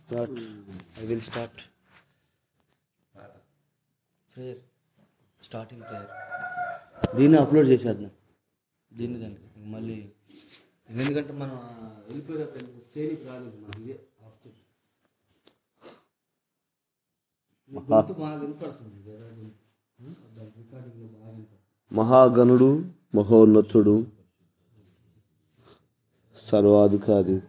Start I will start prayer starting prayer దీన్ని upload చేసేద్దాం. దీన్ని దానికి మళ్ళీ ఎందుకంటే మనం వెళ్ళిపోయారు స్టేజ్కి రాలేదు మనం ఇదే ఆఫ్ చేసి. మీ గొంతు బాగా వినపడుతుంది వేరే గొంతు. దాని రికార్డింగ్లో బాగా వినపడుతుంది మహాగణుడు మహోన్నతుడు సర్వాధికారి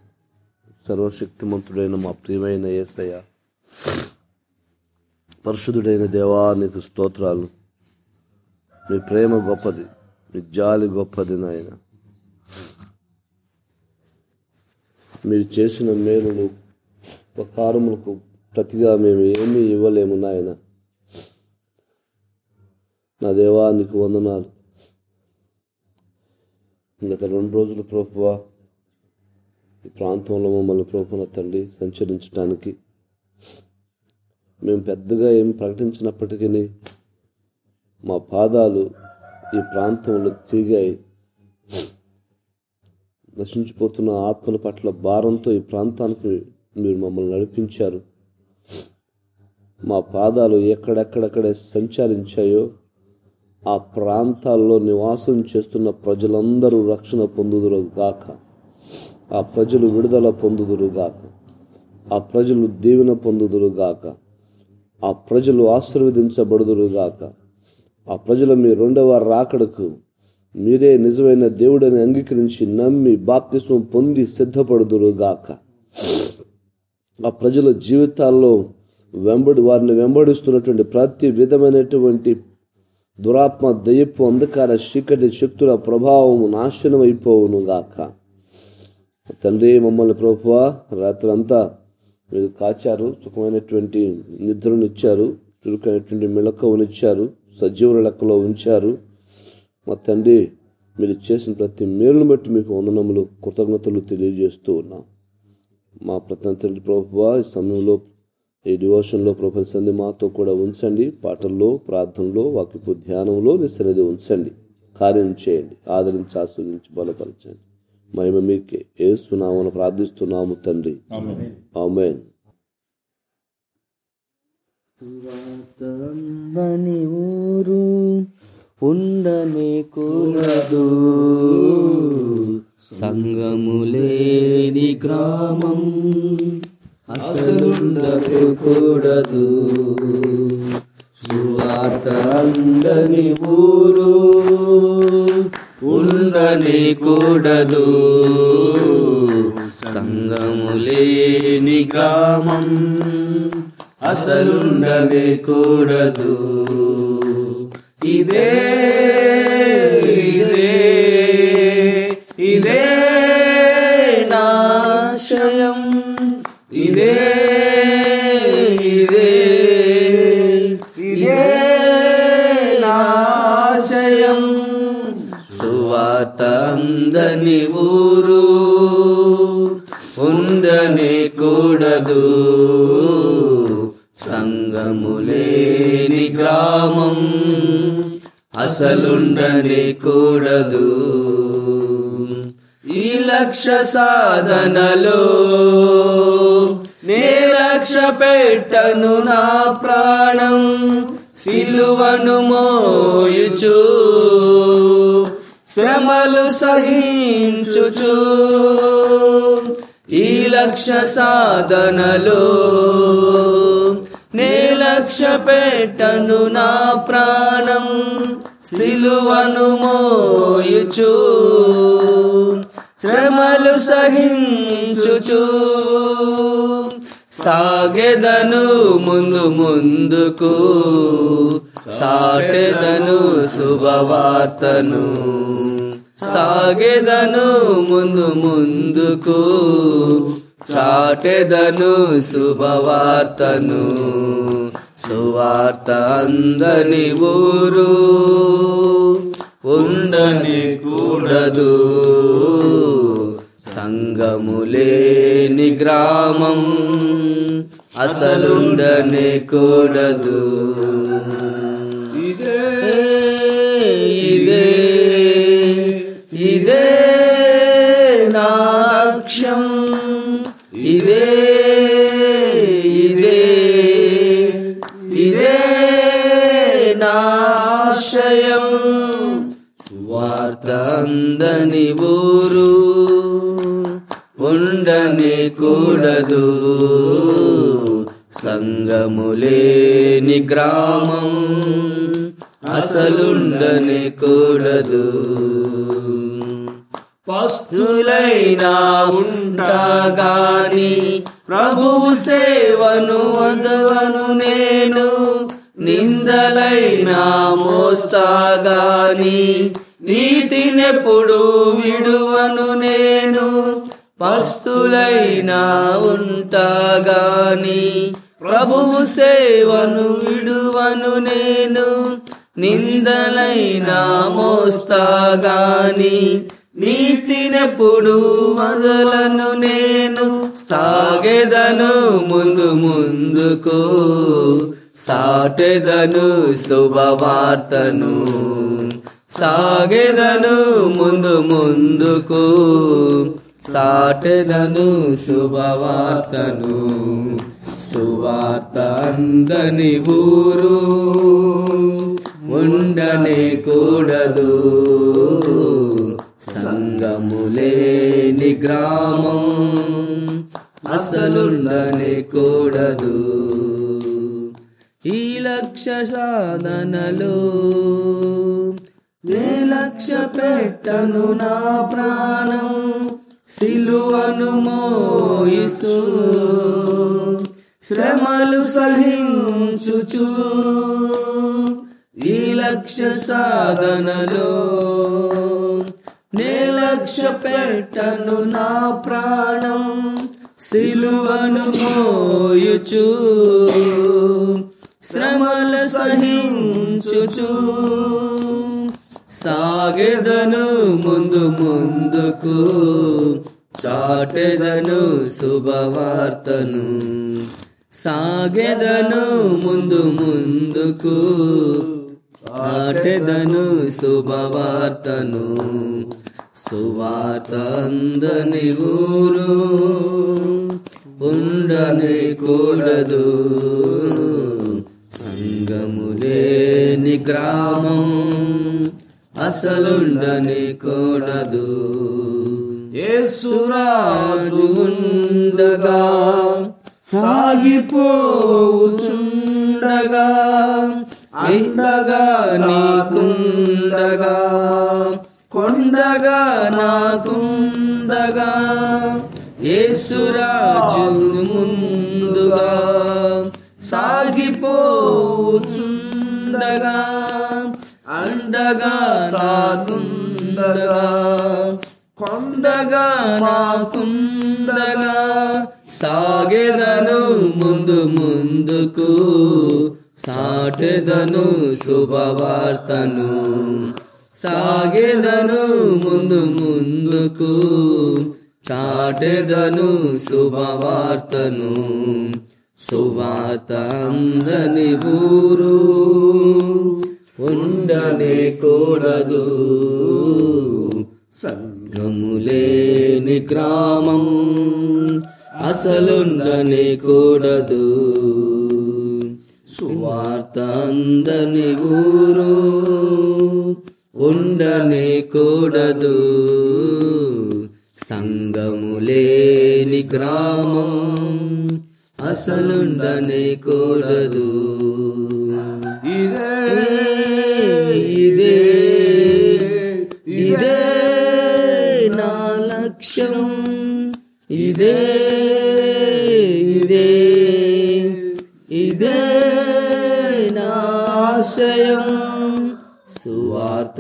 సర్వశక్తిమంతుడైన మా ప్రియమైన యేసయ్య పరిశుద్ధుడైన దేవా నీకు స్తోత్రాలు. మీ ప్రేమ గొప్పది మీ జాలి గొప్పది నాయన. మీరు చేసిన మేలులు ఉపకారములకు ప్రతిగా మేము ఏమీ ఇవ్వలేము నాయన. నా దేవా నీకు వందనాలు. గత రెండు రోజులు ప్రభువా ఈ ప్రాంతంలో మమ్మల్ని ప్రభున తండ్రి సంచరించడానికి మేము పెద్దగా ఏం ప్రకటించినప్పటికీ మా పాదాలు ఈ ప్రాంతంలో తిరిగాయి. నశించిపోతున్న ఆత్మల పట్ల భారంతో ఈ ప్రాంతానికి మీరు మమ్మల్ని నడిపించారు. మా పాదాలు ఎక్కడెక్కడెక్కడే సంచరించాయో ఆ ప్రాంతాల్లో నివాసం చేస్తున్న ప్రజలందరూ రక్షణ పొందుదురు గాక ఆ ప్రజలు విడుదల పొందుదురు గాక ఆ ప్రజలు దీవెన పొందుదురు గాక ఆ ప్రజలు ఆశీర్వదించబడుదురు గాక ఆ ప్రజలు మీ రెండవ రాకడకు మీరే నిజమైన దేవుడని అంగీకరించి నమ్మి బాప్తిస్వం పొంది సిద్ధపడుదురు గాక ఆ ప్రజల జీవితాల్లో వెంబడి వారిని వెంబడిస్తున్నటువంటి ప్రతి విధమైనటువంటి దురాత్మ దయపు అంధకార చీకటి శక్తుల ప్రభావము నాశనం అయిపోవును గాక తండ్రి మమ్మల్ని ప్రభువ రాత్రంతా మీరు కాచారు సుఖమైనటువంటి నిద్రనిచ్చారు చురుకైనటువంటి మెళకువనిచ్చారు సజీవుల లెక్కలో ఉంచారు. మా తండ్రి మీరు చేసిన ప్రతి మేలును బట్టి మీకు వందనములు కృతజ్ఞతలు తెలియజేస్తూ ఉన్నాం. మా ప్రతి తండ్రి ప్రభువా ఈ సమయంలో ఈ డివోషన్లో ప్రభు మాతో కూడా ఉంచండి. పాటల్లో ప్రార్థనలో వాక్యపు ధ్యానంలో నిశ్చనది ఉంచండి. కార్యం చేయండి. ఆదరించి ఆస్వాదించి బలపరచండి. మహిమ మీకే ఏ ప్రార్థిస్తున్నాము తండ్రి. ఆమెన్. సువార్తందని ఊరు ఉండనే కులదు సంగములేని గ్రామం అసలుండదు కూడదు. సువార్త అందని ఊరు ఉండని కూడదు సంగములేని గ్రామం అసలుండవే కూడదు ఇదే ఇదే ఇదే నాశయం ఇదే ఇదే కూడదు. ఈ లక్ష్య సాధనలో నే లక్ష పెట్టను నా ప్రాణం సిలువను మోయుచు. శ్రమలు సహించుచు. ఈ లక్ష్య సాధనలో నే లక్ష్య పెట్టను నా ప్రాణం సిలువను మోయుచు శ్రమలు సహించుచు. సాగెదను ముందు ముందుకు సాగెదను శుభవార్తను. సాగెదను ముందు ముందుకు చాటెదను శుభవార్తను. సువార్త అందని ఊరు ఉండని కూడదు. సంగములేని గ్రామం అసలుండనే కూడదు. ఇదే ఇదే ఇదే నా అందని సంగములేని సాగలను నేను సాగెదను ముందు ముందుకు సాటెదను శుభవార్తను సాగెదను ముందు ముందుకు సాటెదను శుభవార్తను సువార్త అందని ఊరు ఉండనే కూడదు. సంగములేని గ్రామం అసలుండనే కూడదు. ఈ లక్ష్య సాధనలో నే లక్ష్య పెట్టను నా ప్రాణం సిలువను మోయిస్తూ. శ్రమలు సహించుచు ఈ లక్ష్య సాధనలో లక్ష్య పెట్టను నా ప్రాణం సిలువను మోయుచు. శ్రమల సహించుచు. సాగెదను ముందు ముందుకు చాటెదను శుభవార్తను. సాగెదను ముందు ముందుకు చాటెదను శుభవార్తను. సువార్త అందని ఊరు ఉండని కూడదు. సంగములేని గ్రామం అసలుండని కూడదు. యేసురాజు ఉండగా సాగిపోచుండగా అండగా నీకుండగా. కొండగా నాకుండగా యేసురాజు ముందుగా సాగిపోచుండగా అండగా నాకుండగా కొండగా నాకుండగా సాగెదను ముందు ముందుకు సాటెదను శుభవార్తను సాగేదను ముందు ముందుకు చాటెదను శుభవార్తను సువార్త అందని ఊరు ఉండనే కూడదు. సంగములేని గ్రామం అసలుండని కూడదు. సువార్త అందని ఊరు ఉండనే కూడదు. సంగములేని గ్రామం అసలుండనే కూడదు.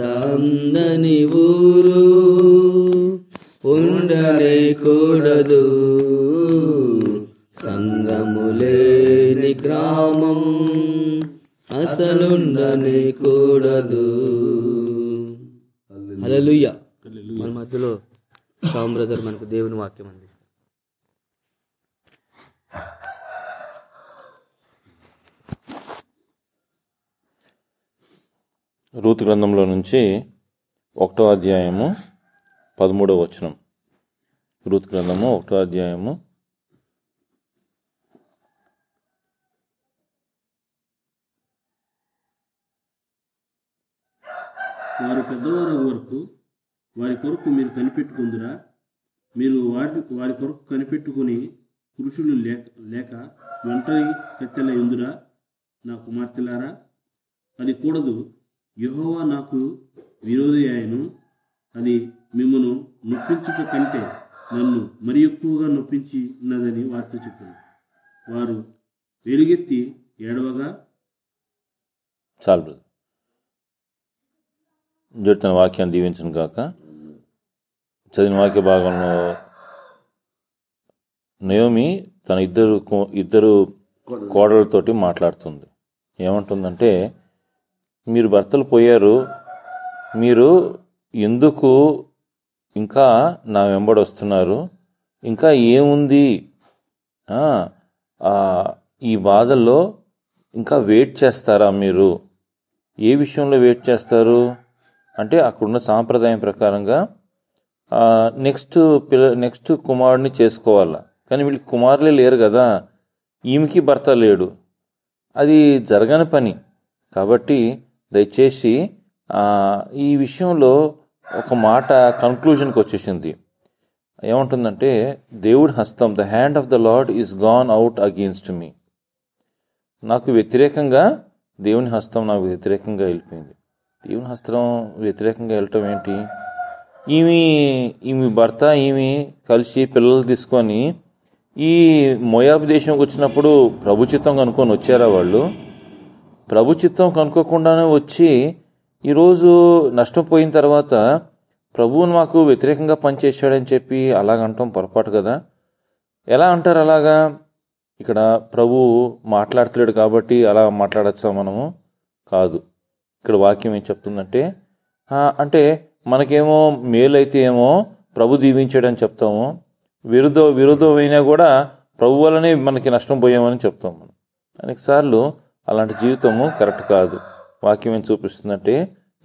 అందని ఊరు ఉండనే కూడదు. సంగములేని గ్రామం అసలుండనే కూడదు. హల్లెలూయ. మన మధ్యలో శ్యామ్ బ్రదర్ మనకు దేవుని వాక్యం అందిస్తారు. రూతు గ్రంథంలో నుంచి ఒకటో అధ్యాయము పదమూడవ వచనం. రూతు గ్రంథము ఒకటో అధ్యాయము వారు పెద్దవారు వరకు వారి కొరకు మీరు కనిపెట్టుకుందిరా. మీరు వారి వారి కొరకు కనిపెట్టుకుని పురుషులు లేక లేక వెంటనే కత్తెల ఎందురా నా కుమార్తెలారా? అది కూడదు. యెహోవా నాకు విరోధి ఆయను అది మిమ్మను నొప్పించుట కంటే నన్ను మరి ఎక్కువగా నొప్పించి ఉన్నదని వారితో చెప్పాను. వారు వెలుగెత్తి ఏడవగా చాలు తన వాక్యాన్ని దీవించను కాక చదివిన వాక్య భాగంలో నయోమి తన ఇద్దరు కో- ఇద్దరు కోడలతోటి మాట్లాడుతుంది. ఏమంటుందంటే మీరు భర్తలు పోయారు మీరు ఎందుకు ఇంకా నా వెంబడి వస్తున్నారు? ఇంకా ఏముంది? ఈ బాధల్లో ఇంకా వెయిట్ చేస్తారా మీరు? ఏ విషయంలో వెయిట్ చేస్తారు? అంటే అక్కడున్న సాంప్రదాయం ప్రకారంగా నెక్స్ట్ పిల్ల నెక్స్ట్ కుమారుడిని చేసుకోవాలా? కానీ వీళ్ళకి కుమారులే లేరు కదా. ఈమెకి భర్త లేడు. అది జరగని పని. కాబట్టి దయచేసి ఈ విషయంలో ఒక మాట కన్క్లూజన్కి వచ్చేసింది. ఏముంటుందంటే దేవుడి హస్తం the hand of the lord is gone out against me నాకు వ్యతిరేకంగా దేవుని హస్తం నాకు వ్యతిరేకంగా వెళ్ళిపోయింది. దేవుని హస్తం వ్యతిరేకంగా వెళ్ళటం ఏంటి? ఈమె ఈమె భర్త ఈమె కలిసి పిల్లలు తీసుకొని ఈ మోయాబు దేశంకి వచ్చినప్పుడు ప్రభుచితం అనుకొని వచ్చారా వాళ్ళు? ప్రభు చిత్తం కనుక్కోకుండానే వచ్చి ఈరోజు నష్టం పోయిన తర్వాత ప్రభువును మాకు వ్యతిరేకంగా పనిచేశాడని చెప్పి అలాగంటాం పొరపాటు కదా? ఎలా అంటారు అలాగా? ఇక్కడ ప్రభు మాట్లాడతలేడు కాబట్టి అలా మాట్లాడచ్చా మనము? కాదు. ఇక్కడ వాక్యం ఏం చెప్తుందంటే అంటే మనకేమో మేలు అయితే ఏమో ప్రభు దీవించాడని చెప్తాము. విరుద్ధ విరుద్ధమైనా కూడా ప్రభు వల్లనే మనకి నష్టం పోయామని చెప్తాం మనం. అనేక సార్లు అలాంటి జీవితము కరెక్ట్ కాదు. వాక్యం ఏం చూపిస్తుందంటే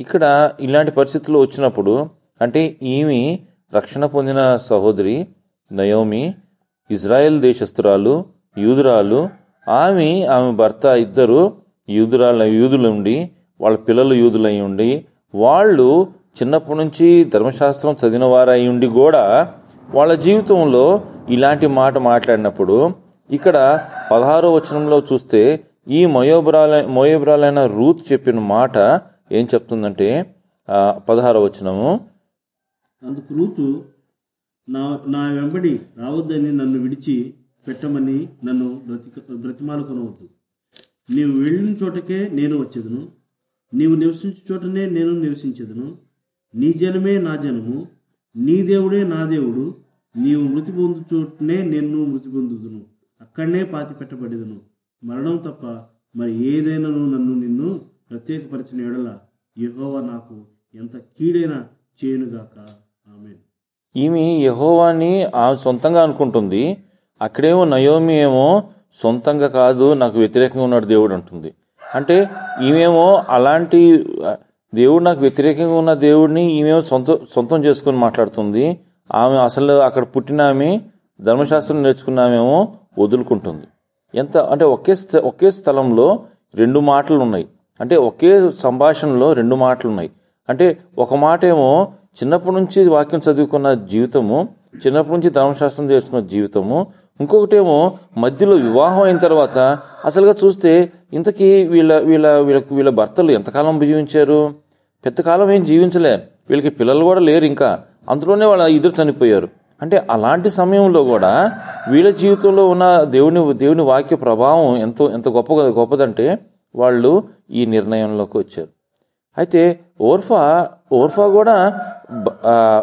ఇక్కడ ఇలాంటి పరిస్థితులు వచ్చినప్పుడు అంటే ఈమె రక్షణ పొందిన సహోదరి నయోమి ఇజ్రాయెల్ దేశస్తురాలు యూదురాలు ఆమె ఆమె భర్త ఇద్దరు యూదురాల యూదులు ఉండి వాళ్ళ పిల్లలు యూదులై ఉండి వాళ్ళు చిన్నప్పటి నుంచి ధర్మశాస్త్రం చదివిన వారై ఉండి కూడా వాళ్ళ జీవితంలో ఇలాంటి మాట మాట్లాడినప్పుడు ఇక్కడ పదహారో వచనంలో చూస్తే ఈ మయోబ్రాల మయోబ్రాలైన రూత్ చెప్పిన మాట ఏం చెప్తుందంటే పదహార వచ్చినము వచనము. అందుకు రూతు నా నా వెంబడి రావద్దని నన్ను విడిచి పెట్టమని నన్ను బ్రతిక బ్రతిమాలుకొనవద్దు నీవు వెళ్ళిన చోటకే నేను వచ్చేదను. నీవు నివసించు చోటనే నేను నివసించేదను. నీ జనమే నా జనము. నీ దేవుడే నా దేవుడు. నీవు మృతి పొందు చోటనే నేను మృతి పొందుదును. అక్కడనే పాతి పెట్టబడేదను మరణం తప్ప మరి ఏదైనాను నన్ను నిన్ను ప్రత్యేకపరిచిన ఎడల యహోవా నాకు ఎంత కీడైనా చేయనుగాక. ఆమె ఈమె యహోవాని ఆమె సొంతంగా అనుకుంటుంది. అక్కడేమో నయోమి ఏమో సొంతంగా కాదు నాకు వ్యతిరేకంగా ఉన్నాడు దేవుడు అంటుంది. అంటే ఈమెమో అలాంటి దేవుడు నాకు వ్యతిరేకంగా ఉన్న దేవుడిని ఈమెమో సొంత సొంతం చేసుకొని మాట్లాడుతుంది. ఆమె అసలు అక్కడ పుట్టిన ఆమె ధర్మశాస్త్రం నేర్చుకున్నామేమో వదులుకుంటుంది. ఎంత అంటే ఒకే స్థ- ఒకే స్థలంలో రెండు మాటలు ఉన్నాయి అంటే ఒకే సంభాషణలో రెండు మాటలు ఉన్నాయి అంటే ఒక మాట ఏమో చిన్నప్పటి నుంచి వాక్యం చదువుకున్న జీవితము చిన్నప్పటి నుంచి ధర్మశాస్త్రం చేసుకున్న జీవితము ఇంకొకటేమో మధ్యలో వివాహం అయిన తర్వాత అసలుగా చూస్తే ఇంతకీ వీళ్ళ వీళ్ళ వీళ్ళకి వీళ్ళ భర్తలు ఎంతకాలం జీవించారు? పెద్దకాలం ఏం జీవించలే. వీళ్ళకి పిల్లలు కూడా లేరు ఇంకా. అందులోనే వాళ్ళ ఇద్దరు చనిపోయారు. అంటే అలాంటి సమయంలో కూడా వీళ్ళ జీవితంలో ఉన్న దేవుని దేవుని వాక్య ప్రభావం ఎంతో ఎంత గొప్ప గొప్పదంటే వాళ్ళు ఈ నిర్ణయంలోకి వచ్చారు. అయితే ఓర్ఫా ఓర్ఫా కూడా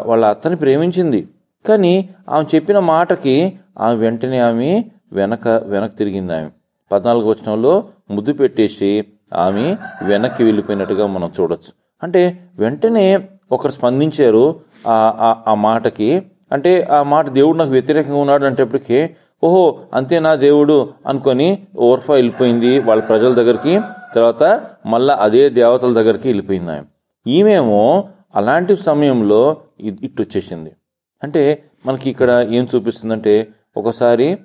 వాళ్ళ అత్తని ప్రేమించింది. కానీ ఆమె చెప్పిన మాటకి ఆమె వెంటనే ఆమె వెనక వెనక్కి తిరిగింది ఆమె. పద్నాలుగు వచనంలో ముద్దు పెట్టేసి ఆమె వెనక్కి వెళ్ళిపోయినట్టుగా మనం చూడొచ్చు. అంటే వెంటనే ఒకరు స్పందించారు ఆ- ఆ మాటకి అంటే ఆ మాట దేవుడు నాకు వ్యతిరేకంగా ఉన్నాడు అంటేప్పటికీ ఓహో అంతేనా దేవుడు అనుకొని ఓర్ఫా వెళ్ళిపోయింది వాళ్ళ ప్రజల దగ్గరికి తర్వాత మళ్ళా అదే దేవతల దగ్గరికి వెళ్ళిపోయింది ఆమె ఈమెమో అలాంటి సమయంలో ఇ- ఇటు వచ్చేసింది. అంటే మనకి ఇక్కడ ఏం చూపిస్తుందంటే ఒకసారి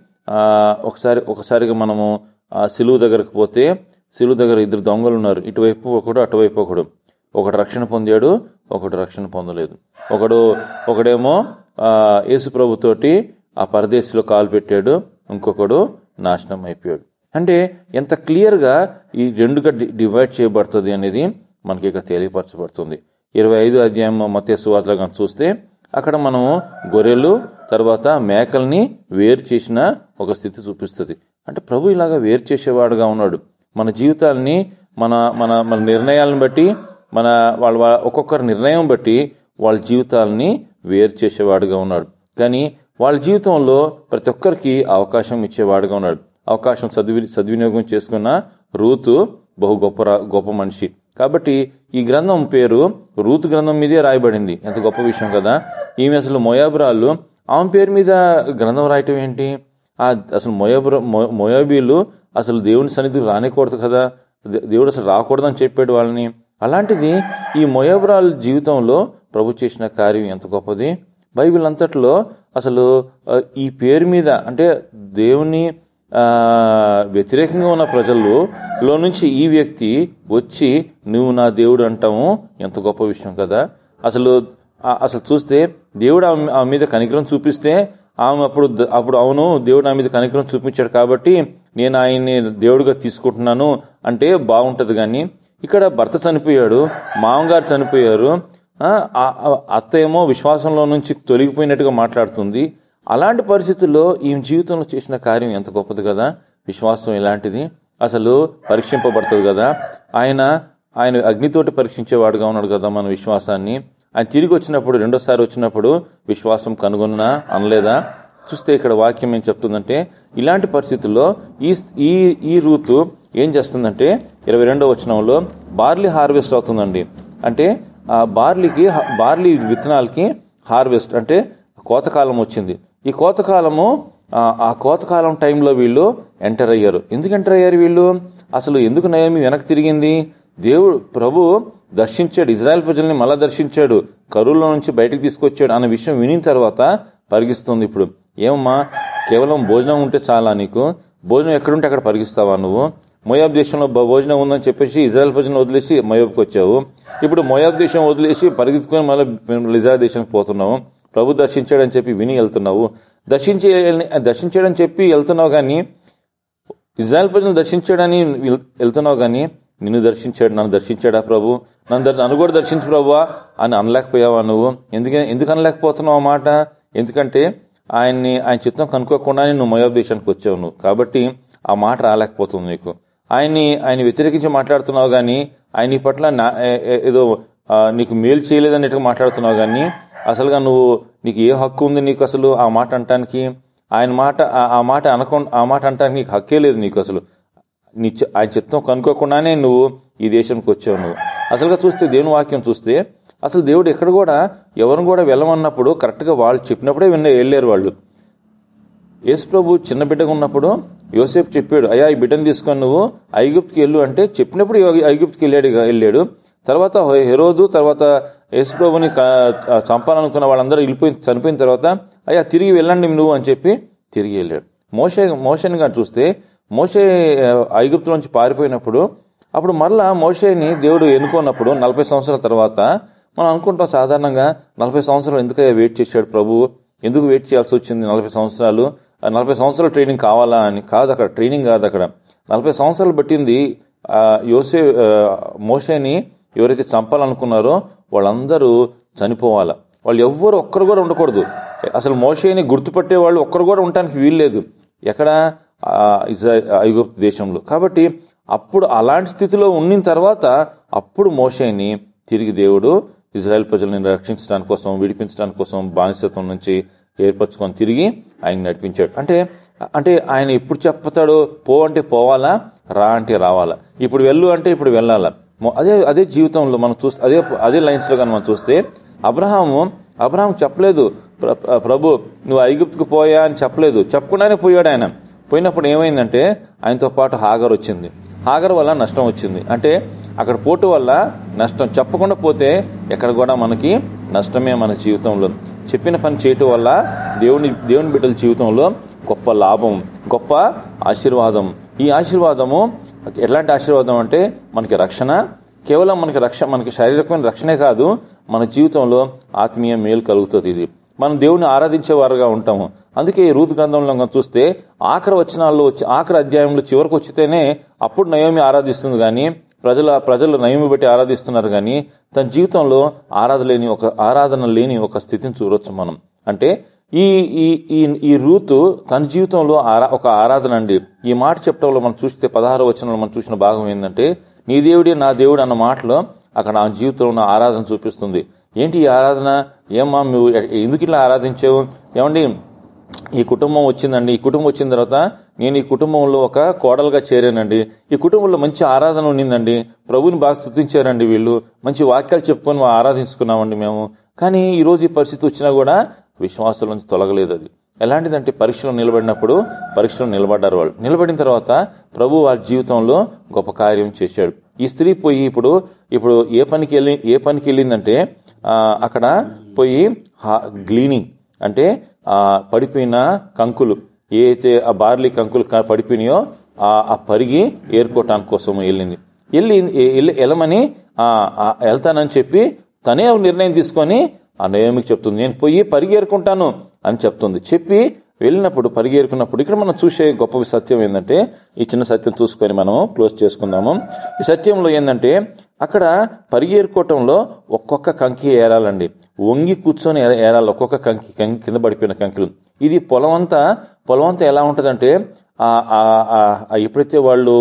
ఒకసారి ఒకసారిగా మనము సిలువు దగ్గరకు పోతే సిలువు దగ్గర ఇద్దరు దొంగలు ఉన్నారు. ఇటువైపు ఒకడు అటువైపు ఒకడు. ఒకడు రక్షణ పొందాడు ఒకడు రక్షణ పొందలేదు. ఒకడు ఒకడేమో ఆ, ఆ పరదేశంలో కాలు పెట్టాడు ఇంకొకడు నాశనం అయిపోయాడు. అంటే ఎంత క్లియర్గా ఈ రెండుగా డివైడ్ చేయబడుతుంది అనేది మనకి ఇక్కడ తెలియపరచబడుతుంది. ఇరవై ఐదు అధ్యాయం మత్య సువార్తలో కనుక చూస్తే అక్కడ మనము గొర్రెలు తర్వాత మేకల్ని వేరు చేసిన ఒక స్థితి చూపిస్తుంది. అంటే ప్రభు ఇలాగా వేరు చేసేవాడుగా ఉన్నాడు. మన జీవితాల్ని మన మన మన నిర్ణయాలను బట్టి మన వాళ్ళ- ఒక్కొక్కరి నిర్ణయం బట్టి వాళ్ళ జీవితాలని వేరు చేసేవాడుగా ఉన్నాడు. కానీ వాళ్ళ జీవితంలో ప్రతి ఒక్కరికి అవకాశం ఇచ్చేవాడుగా ఉన్నాడు. అవకాశం సద్వి సద్వినియోగం చేసుకున్న రూతు బహు గొప్ప రా- గొప్ప మనిషి. కాబట్టి ఈ గ్రంథం పేరు రూతు గ్రంథం మీదే రాయబడింది. ఎంత గొప్ప విషయం కదా. ఈమె అసలు మొయాబురాళ్ళు ఆమె పేరు మీద గ్రంథం రాయటం ఏంటి? ఆ అసలు మొయాబుర మొయాబీలు అసలు దేవుని సన్నిధికి రానికూడదు కదా. దేవుడు అసలు రాకూడదని చెప్పాడు వాళ్ళని. అలాంటిది ఈ మొయాబురాల జీవితంలో ప్రభు చేసిన కార్యం ఎంత గొప్పది? బైబిల్ అంతట్లో అసలు ఈ పేరు మీద అంటే దేవుని వ్యతిరేకంగా ఉన్న ప్రజల్లో లో నుంచి ఈ వ్యక్తి వచ్చి నువ్వు నా దేవుడు అంటాము ఎంత గొప్ప విషయం కదా. అసలు అసలు చూస్తే దేవుడు ఆమె ఆమె మీద కనికరం చూపిస్తే ఆమె అప్పుడు అప్పుడు అవును దేవుడు నా మీద కనికరం చూపించాడు కాబట్టి నేను ఆయన్ని దేవుడిగా తీసుకుంటున్నాను అంటే బాగుంటుంది కానీ ఇక్కడ భర్త చనిపోయాడు మామగారు చనిపోయారు అత్త ఏమో విశ్వాసంలో నుంచి తొలగిపోయినట్టుగా మాట్లాడుతుంది. అలాంటి పరిస్థితుల్లో ఈమె జీవితంలో చేసిన కార్యం ఎంత గొప్పది కదా? విశ్వాసం ఇలాంటిది. అసలు పరీక్షింపబడుతుంది కదా? ఆయన ఆయన అగ్నితోటి పరీక్షించేవాడుగా ఉన్నాడు కదా మన విశ్వాసాన్ని. ఆయన తిరిగి వచ్చినప్పుడు రెండోసారి వచ్చినప్పుడు విశ్వాసం కనుగొన్నా అనలేదా? చూస్తే ఇక్కడ వాక్యం ఏం చెప్తుందంటే ఇలాంటి పరిస్థితుల్లో ఈ ఈ ఈ రూతు ఏం చేస్తుందంటే ఇరవై రెండో వచనంలో బార్లీ హార్వెస్ట్ అవుతుందండి. అంటే బార్లీకి బార్లీ విత్తనాలకి హార్వెస్ట్ అంటే కోతకాలం వచ్చింది. ఈ కోతకాలము ఆ, కోతకాలం టైంలో వీళ్ళు ఎంటర్ అయ్యారు. ఎందుకు ఎంటర్ అయ్యారు వీళ్ళు? అసలు ఎందుకు నయమి వెనక్కి తిరిగింది? దేవుడు ప్రభు దర్శించాడు ఇజ్రాయెల్ ప్రజల్ని మళ్ళా దర్శించాడు కరువులో నుంచి బయటకు తీసుకొచ్చాడు అన్న విషయం విని తర్వాత పరిగిస్తుంది ఇప్పుడు. ఏమమ్మా కేవలం భోజనం ఉంటే చాలా నీకు. భోజనం ఎక్కడుంటే అక్కడ పరిగిస్తావా నువ్వు? మోయాబ్ దేశంలో భోజనం ఉందని చెప్పేసి ఇజ్రాయల్ ప్రజలను వదిలేసి మోయాబ్కి వచ్చావు. ఇప్పుడు మోయాబ్ దేశం వదిలేసి పరిగెత్తుకొని మళ్ళీ లిజా దేశానికి పోతున్నాము. ప్రభు దర్శించాడని చెప్పి విని వెళ్తున్నావు. దర్శించే దర్శించాడని చెప్పి వెళ్తున్నావు కానీ ఇజ్రాయల్ ప్రజలను దర్శించాడని వెళ్తున్నావు కానీ నిన్ను దర్శించాడు నన్ను దర్శించాడా ప్రభు? నన్ను నన్ను కూడా దర్శించు ప్రభువా అని అనలేకపోయావా నువ్వు? ఎందుకని ఎందుకు అనలేకపోతున్నావు ఆ మాట? ఎందుకంటే ఆయన్ని ఆయన చిత్తం కనుక్కోకుండానే నువ్వు మయోబ్ దేశానికి వచ్చావు నువ్వు. కాబట్టి ఆ మాట రాలేకపోతుంది నీకు. ఆయన్ని ఆయన వ్యతిరేకించి మాట్లాడుతున్నావు కానీ ఆయన పట్ల నా- ఏదో నీకు మేలు చేయలేదన్నట్టుగా మాట్లాడుతున్నావు కానీ అసలుగా నువ్వు నీకు ఏ హక్కు ఉంది నీకు అసలు? ఆ మాట అంటానికి ఆయన మాట ఆ- మాట అనకుండా ఆ మాట అంటానికి నీకు హక్కే లేదు నీకు అసలు. నీ ఆయన చిత్తం కనుక్కోకుండానే నువ్వు ఈ దేశానికి వచ్చావు నువ్వు. అసలుగా చూస్తే దేవుని వాక్యం చూస్తే అసలు దేవుడు ఎక్కడ కూడా ఎవరిని కూడా వెళ్ళమన్నప్పుడు కరెక్ట్గా వాళ్ళు చెప్పినప్పుడే విన్న వెళ్ళారు వాళ్ళు. యేసుప్రభు చిన్న బిడ్డగా ఉన్నప్పుడు యోసేపు చెప్పాడు అయ్యా ఈ బిడ్డను తీసుకొని నువ్వు ఐగుప్తికి వెళ్ళు. అంటే చెప్పినప్పుడు ఐగుప్తికి వెళ్ళాడు వెళ్ళాడు. తర్వాత హెరోదు తర్వాత యేసుప్రభుని చంపాలనుకున్న వాళ్ళందరూ వెళ్ళిపోయిన చనిపోయిన తర్వాత అయ్యా తిరిగి వెళ్ళండి నువ్వు అని చెప్పి తిరిగి వెళ్ళాడు. మోసే మోసేని కానీ చూస్తే మోసే ఐగుప్తు నుంచి పారిపోయినప్పుడు అప్పుడు మరలా మోసేని దేవుడు ఎన్నుకున్నప్పుడు నలభై సంవత్సరాల తర్వాత మనం అనుకుంటాం సాధారణంగా నలభై సంవత్సరాలు ఎందుకయ్యా వెయిట్ చేశాడు ప్రభు? ఎందుకు వెయిట్ చేయాల్సి వచ్చింది నలభై సంవత్సరాలు? నలభై సంవత్సరాల ట్రైనింగ్ కావాలా అని కాదు అక్కడ ట్రైనింగ్ కాదు అక్కడ. నలభై సంవత్సరాలు పట్టింది యోసే మోసేని ఎవరైతే చంపాలనుకున్నారో వాళ్ళందరూ చనిపోవాలి. వాళ్ళు ఎవ్వరు ఒక్కరు కూడా ఉండకూడదు. అసలు మోసేని గుర్తుపట్టే వాళ్ళు ఒక్కరు కూడా ఉండటానికి వీల్లేదు ఎక్కడ? ఆ, ఐగుప్తు దేశంలో. కాబట్టి అప్పుడు అలాంటి స్థితిలో ఉండిన తర్వాత అప్పుడు మోసేని తిరిగి దేవుడు ఇజ్రాయెల్ ప్రజల్ని రక్షించడానికి కోసం విడిపించడానికి కోసం బానిసత్వం నుంచి ఏర్పరచుకొని తిరిగి ఆయన నడిపించాడు. అంటే అంటే ఆయన ఎప్పుడు చెప్తాడో పో అంటే పోవాలా రా అంటే రావాలా? ఇప్పుడు వెళ్ళు అంటే ఇప్పుడు వెళ్ళాలా? అదే అదే జీవితంలో మనం చూస్తే అదే అదే లైన్స్లో కానీ మనం చూస్తే అబ్రహాము అబ్రహాం చెప్పలేదు ప్రభు నువ్వు ఐగుప్తుకు పోయా అని చెప్పలేదు. చెప్పకుండానే పోయాడు ఆయన. పోయినప్పుడు ఏమైందంటే ఆయనతో పాటు హాగర్ వచ్చింది. హాగర్ వల్ల నష్టం వచ్చింది. అంటే అక్కడ పోటు వల్ల నష్టం చెప్పకుండా పోతే ఎక్కడ కూడా మనకి నష్టమే మన జీవితంలో. చెప్పిన పని చేయటం వల్ల దేవుని దేవుని బిడ్డల జీవితంలో గొప్ప లాభం గొప్ప ఆశీర్వాదం. ఈ ఆశీర్వాదము ఎలాంటి ఆశీర్వాదం అంటే మనకి రక్షణ. కేవలం మనకి రక్ష మనకి శారీరకమైన రక్షణే కాదు మన జీవితంలో ఆత్మీయ మేలు కలుగుతుంది ఇది. మనం దేవుని ఆరాధించేవారుగా ఉంటాము. అందుకే ఈ రూతు గ్రంథంలో చూస్తే ఆఖరి వచనాల్లో వచ్చి ఆఖరి అధ్యాయంలో చివరికి వచ్చితేనే అప్పుడు నయోమి ఆరాధిస్తుంది కానీ ప్రజల ప్రజలు నయము బట్టి ఆరాధిస్తున్నారు కానీ తన జీవితంలో ఆరాధన లేని ఒక ఆరాధన లేని ఒక స్థితిని చూడొచ్చు మనం. అంటే ఈ ఈ ఈ ఈ రూతు తన జీవితంలో ఆరా ఒక ఆరాధన అండి. ఈ మాట చెప్పడంలో మనం చూస్తే పదహారు వచనంలో మనం చూసిన భాగం ఏంటంటే నీ దేవుడి నా దేవుడు అన్న మాటలో అక్కడ ఆ జీవితంలో ఉన్న ఆరాధన చూపిస్తుంది. ఏంటి ఈ ఆరాధన? ఏమ్మా నువ్వు ఎందుకు ఇట్లా ఆరాధించావు? ఏమండి ఈ కుటుంబం వచ్చిందండి. ఈ కుటుంబం వచ్చిన తర్వాత నేను ఈ కుటుంబంలో ఒక కోడలుగా చేరానండి. ఈ కుటుంబంలో మంచి ఆరాధన ఉండిందండి. ప్రభుని బాగా స్థుతించారండి వీళ్ళు. మంచి వాక్యాలు చెప్పుకొని ఆరాధించుకున్నామండి మేము. కానీ ఈ రోజు ఈ పరిస్థితి వచ్చినా కూడా విశ్వాసం నుంచి తొలగలేదు అది. ఎలాంటిదంటే పరీక్షలో నిలబడినప్పుడు పరీక్షలో నిలబడ్డారు వాళ్ళు. నిలబడిన తర్వాత ప్రభు వారి జీవితంలో గొప్ప కార్యం చేశాడు. ఈ స్త్రీ పోయి ఇప్పుడు ఇప్పుడు ఏ పనికి వెళ్ళి ఏ పనికి వెళ్ళిందంటే అక్కడ పోయి గ్లీనింగ్ అంటే ఆ పడిపోయిన కంకులు. ఏ అయితే ఆ బార్లీ కంకులు పడిపోయినాయో ఆ పరిగి ఏరుకోవటానికి కోసం వెళ్ళింది. వెళ్ళి వెళ్ళమని ఆ, వెళ్తానని చెప్పి తనే నిర్ణయం తీసుకొని ఆ నయోమికి చెప్తుంది నేను పోయి పరిగేరుకుంటాను అని చెప్తుంది. చెప్పి వెళ్ళినప్పుడు పరిగేరుకున్నప్పుడు ఇక్కడ మనం చూసే గొప్ప సత్యం ఏంటంటే ఈ చిన్న సత్యం చూసుకొని మనం క్లోజ్ చేసుకుందాము. ఈ సత్యంలో ఏంటంటే అక్కడ పరిగేరుకోవటంలో ఒక్కొక్క కంకి ఏరాలండి. వంగి కూర్చొని ఏరాలి. ఒక్కొక్క కంకి కంకి కింద పడిపోయిన కంకిలు. ఇది పొలం అంతా పొలం అంతా ఎలా ఉంటుందంటే ఎప్పుడైతే వాళ్ళు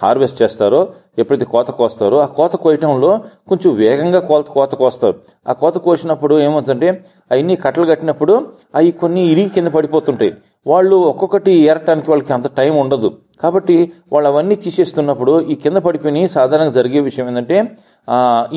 హార్వెస్ట్ చేస్తారో ఎప్పుడైతే కోత కోస్తారో ఆ కోత కోయటంలో కొంచెం వేగంగా కోత కోత కోస్తారు. ఆ కోత కోసినప్పుడు ఏమవుతుందంటే అవన్నీ కట్టలు కట్టినప్పుడు అవి కొన్ని ఇరిగి కింద పడిపోతుంటాయి. వాళ్ళు ఒక్కొక్కటి ఏరటానికి వాళ్ళకి అంత టైం ఉండదు. కాబట్టి వాళ్ళు అవన్నీ తీసేస్తున్నప్పుడు ఈ కింద పడిపోయి సాధారణంగా జరిగే విషయం ఏంటంటే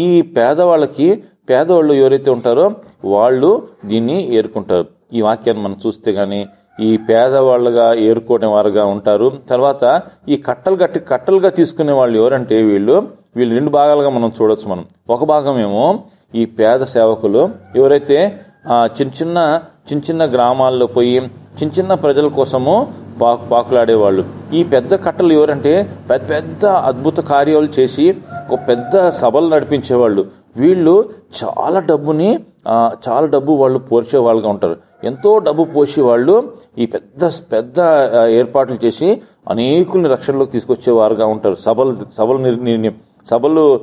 ఈ పేదవాళ్ళకి పేదవాళ్ళు ఎవరైతే ఉంటారో వాళ్ళు దీన్ని ఏరుకుంటారు. ఈ వాక్యాన్ని మనం చూస్తే కానీ ఈ పేదవాళ్ళుగా ఏరుకోనే వారుగా ఉంటారు. తర్వాత ఈ కట్టలు గట్టి కట్టలుగా తీసుకునే వాళ్ళు ఎవరంటే వీళ్ళు వీళ్ళు రెండు భాగాలుగా మనం చూడొచ్చు మనం. ఒక భాగం ఏమో ఈ పేద సేవకులు ఎవరైతే ఆ, చిన్న చిన్న చిన్న చిన్న గ్రామాల్లో పోయి చిన్న చిన్న ప్రజల కోసము పాకు పాకులాడేవాళ్ళు. ఈ పెద్ద కట్టలు ఎవరంటే పెద్ద పెద్ద అద్భుత కార్యాలు చేసి ఒక పెద్ద సభలు నడిపించేవాళ్ళు. వీళ్ళు చాలా డబ్బుని చాలా డబ్బు వాళ్ళు పోర్చే వాళ్ళుగా ఉంటారు. ఎంతో డబ్బు పోసి వాళ్ళు ఈ పెద్ద పెద్ద ఏర్పాట్లు చేసి అనేకుల్ని రక్షణలోకి తీసుకొచ్చేవారుగా ఉంటారు. సభలు సభలు నిర్- సభలు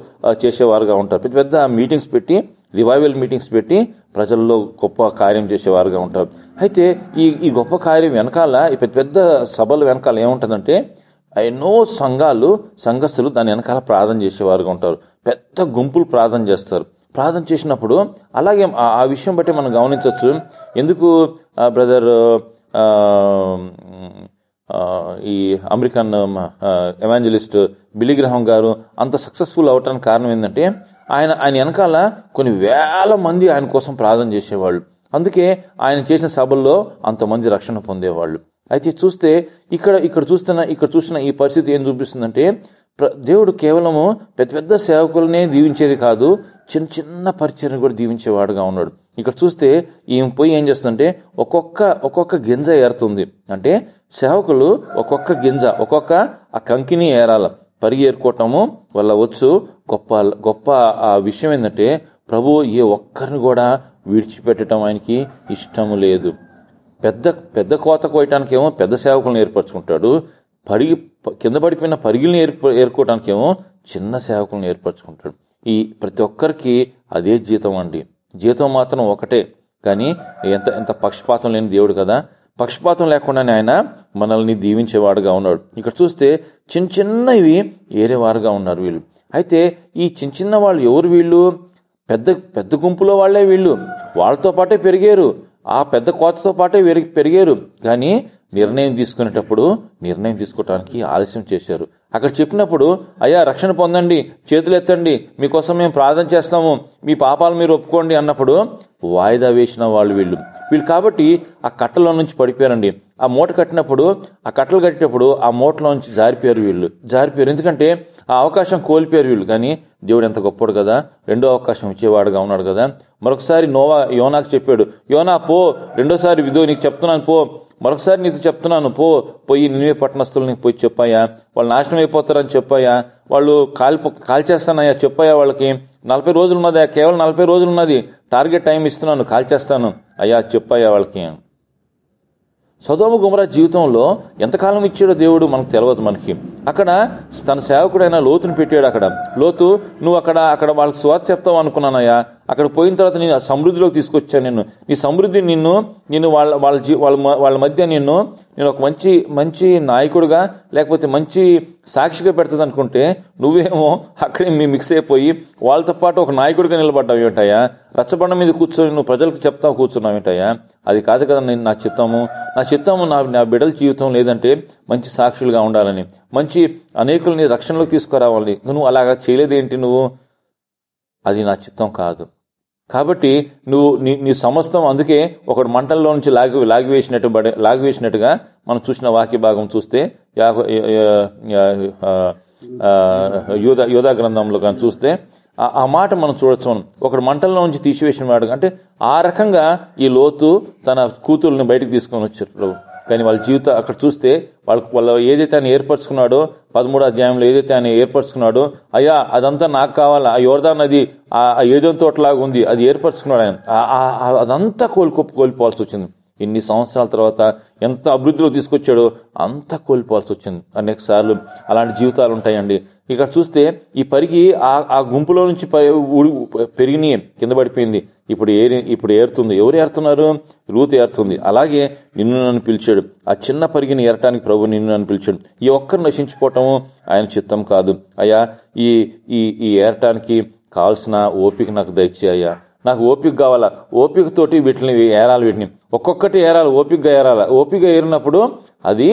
చేసేవారుగా ఉంటారు. పెద్ద పెద్ద మీటింగ్స్ పెట్టి రివైవల్ మీటింగ్స్ పెట్టి ప్రజల్లో గొప్ప కార్యం చేసేవారుగా ఉంటారు. అయితే ఈ ఈ గొప్ప కార్యం వెనకాల ఈ పెద్ద పెద్ద సభలు వెనకాల ఏముంటుందంటే ఎన్నో సంఘాలు సంఘస్థులు దాని వెనకాల ప్రార్థన చేసేవారుగా ఉంటారు. పెద్ద గుంపులు ప్రార్థన చేస్తారు. ప్రార్థన చేసినప్పుడు అలాగే ఆ- విషయం బట్టి మనం గమనించవచ్చు. ఎందుకు బ్రదర్ ఈ అమెరికన్ ఎవాంజలిస్ట్ బిలిగ్రహం గారు అంత సక్సెస్ఫుల్ అవటానికి కారణం ఏంటంటే ఆయన ఆయన వెనకాల కొన్ని వేల మంది ఆయన కోసం ప్రార్థన చేసేవాళ్ళు. అందుకే ఆయన చేసిన సభల్లో అంతమంది రక్షణ పొందేవాళ్ళు. అయితే చూస్తే ఇక్కడ ఇక్కడ చూస్తున్న ఇక్కడ చూసిన ఈ పరిస్థితి ఏం చూపిస్తుందంటే ప్ర- దేవుడు కేవలము పెద్ద పెద్ద సేవకులనే దీవించేది కాదు చిన్న చిన్న పరిచయం కూడా దీవించేవాడుగా ఉన్నాడు. ఇక్కడ చూస్తే ఈమె పోయి ఏం చేస్తుందంటే ఒక్కొక్క ఒక్కొక్క గింజ ఏరుతుంది. అంటే సేవకులు ఒక్కొక్క గింజ ఒక్కొక్క ఆ కంకిని ఏరాల. పరిగి ఏరుకోవటము వల్ల వచ్చు. గొప్ప గొప్ప ఆ విషయం ఏంటంటే ప్రభు ఏ ఒక్కరిని కూడా విడిచిపెట్టడం ఆయనకి ఇష్టము లేదు. పెద్ద పెద్ద కోత కోయటానికి ఏమో పెద్ద సేవకులను ఏర్పరచుకుంటాడు. పరిగి కింద పడిపోయిన పరిగిల్ని ఏర్ప ఏర్కోవటానికి ఏమో చిన్న సేవకులను ఏర్పరచుకుంటాడు. ఈ ప్రతి ఒక్కరికి అదే జీతం అండి. జీతం మాత్రం ఒకటే. కానీ ఎంత ఎంత పక్షపాతం లేని దేవుడు కదా. పక్షపాతం లేకుండానే ఆయన మనల్ని దీవించేవాడుగా ఉన్నాడు. ఇక్కడ చూస్తే చిన్న చిన్నవి ఏరేవారుగా ఉన్నారు వీళ్ళు. అయితే ఈ చిన్న చిన్న వాళ్ళు ఎవరు వీళ్ళు? పెద్ద పెద్ద గుంపులో వాళ్ళే వీళ్ళు. వాళ్ళతో పాటే పెరిగారు. ఆ పెద్ద కోతతో పాటే వీరికి పెరిగారు. కానీ నిర్ణయం తీసుకునేటప్పుడు నిర్ణయం తీసుకోవటానికి ఆలస్యం చేశారు. అక్కడ చెప్పినప్పుడు అయ్యా రక్షణ పొందండి చేతులు ఎత్తండి మీకోసం మేము ప్రార్థన చేస్తాము మీ పాపాలు మీరు ఒప్పుకోండి అన్నప్పుడు వాయిదా వేసిన వాళ్ళు వీళ్ళు. వీళ్ళు కాబట్టి ఆ కట్టలో నుంచి పడిపోయారండి. ఆ మూట కట్టినప్పుడు ఆ కట్టలు కట్టేటప్పుడు ఆ మూటలో నుంచి జారిపోయారు వీళ్ళు. జారిపోయారు. ఎందుకంటే ఆ అవకాశం కోల్పోయారు వీళ్ళు. కానీ దేవుడు ఎంత గొప్పడు కదా. రెండో అవకాశం ఇచ్చేవాడుగా ఉన్నాడు కదా. మరొకసారి నోవా యోనాకు చెప్పాడు యోనా పో. రెండోసారి విధో నీకు చెప్తున్నాను పో. మరొకసారి నీకు చెప్తున్నాను పో. పోయి నిన్నే పట్టణస్తులని పోయి చెప్పాయా? వాళ్ళు నాశనం అయిపోతారని చెప్పాయా? వాళ్ళు కాల్పు కాల్చేస్తానయ్యా చెప్పాయా వాళ్ళకి? నలభై రోజులు ఉన్నది కేవలం నలభై రోజులు ఉన్నది. టార్గెట్ టైం ఇస్తున్నాను కాల్చేస్తాను. అయ్యా చెప్పాయా వాళ్ళకి? సదోమ గుమరా జీవితంలో ఎంతకాలం ఇచ్చాడో దేవుడు మనకు తెలియదు మనకి. అక్కడ తన సేవకుడైన లోతుని పెట్టాడు అక్కడ. లోతు నువ్వు అక్కడ అక్కడ వాళ్ళకి స్వాత్ చెప్తావు అనుకున్నానయ్యా. అక్కడ పోయిన తర్వాత నేను ఆ సమృద్ధిలోకి తీసుకొచ్చాను నేను నీ సమృద్ధి నిన్ను నేను వాళ్ళ వాళ్ళ జీ వాళ్ళ మ- వాళ్ళ మధ్య నిన్ను నేను ఒక మంచి మంచి నాయకుడిగా లేకపోతే మంచి సాక్షిగా పెడుతుంది అనుకుంటే నువ్వేమో అక్కడే మీ మిక్స్ అయిపోయి వాళ్ళతో పాటు ఒక నాయకుడిగా నిలబడ్డావు ఏమిటయ్యా? రచ్చబండ మీద కూర్చొని నువ్వు ప్రజలకు చెప్తావు కూర్చున్నావు ఏమిటయ్యా? అది కాదు కదా నేను నా చిత్తము. నా చిత్తము నా నా బిడ్డల జీవితం లేదంటే మంచి సాక్షులుగా ఉండాలని మంచి అనేకుల్ని రక్షణలోకి తీసుకురావాలి. నువ్వు అలాగా చేయలేదేంటి నువ్వు? అది నా చిత్తం కాదు. కాబట్టి నువ్వు నీ నీ సమస్తం అందుకే ఒకడు మంటల్లో నుంచి లాగి లాగివేసినట్టు బడి లాగివేసినట్టుగా మనం చూసిన వాక్య భాగం చూస్తే యాగ- యా- యోధా గ్రంథంలో కానీ చూస్తే ఆ- మాట మనం చూడొచ్చు. మనం ఒకడు మంటల్లో నుంచి తీసివేసిన వాడు అంటే ఆ రకంగా ఈ లోతు తన కూతుర్ని బయటకు తీసుకొని వచ్చారు కానీ వాళ్ళ జీవితం అక్కడ చూస్తే వాళ్ళ వాళ్ళ ఏదైతే ఆయన ఏర్పరచుకున్నాడో పదమూడు అధ్యాయంలో ఏదైతే ఆయన ఏర్పరచుకున్నాడో అయ్యా అదంతా నాకు కావాలా? ఆ యోర్దా నది ఆ ఏదో తోటలాగా ఉంది అది ఏర్పరచుకున్నాడు ఆయన. అదంతా కోల్కో కోల్పోవాల్సి వచ్చింది. ఇన్ని సంవత్సరాల తర్వాత ఎంత అభివృద్ధిలో తీసుకొచ్చాడో అంతా కోల్పోవాల్సి వచ్చింది. అనేక సార్లు అలాంటి జీవితాలు ఉంటాయండి. ఇక్కడ చూస్తే ఈ పరిగి ఆ ఆ గుంపులో నుంచి పెరిగినాయి కింద పడిపోయింది. ఇప్పుడు ఏరి ఇప్పుడు ఏరుతుంది. ఎవరు ఏరుతున్నారు? రూతి ఏరుతుంది. అలాగే నిన్ను నన్ను పిలిచాడు. ఆ చిన్న పరిగిని ఏరటానికి ప్రభు నిన్ను నన్ను పిలిచాడు. ఈ ఒక్కరు నశించిపోవటము ఆయన చిత్తం కాదు. అయ్యా ఈ ఈ ఈ ఏరటానికి కావాల్సిన ఓపిక నాకు దయచేయ్యా నాకు ఓపిక కావాలా? ఓపికతోటి వీటిని ఏరాలి వీటిని. ఒక్కొక్కటి ఏరాలి ఓపికగా ఏరాలి. ఓపిక ఏరినప్పుడు అది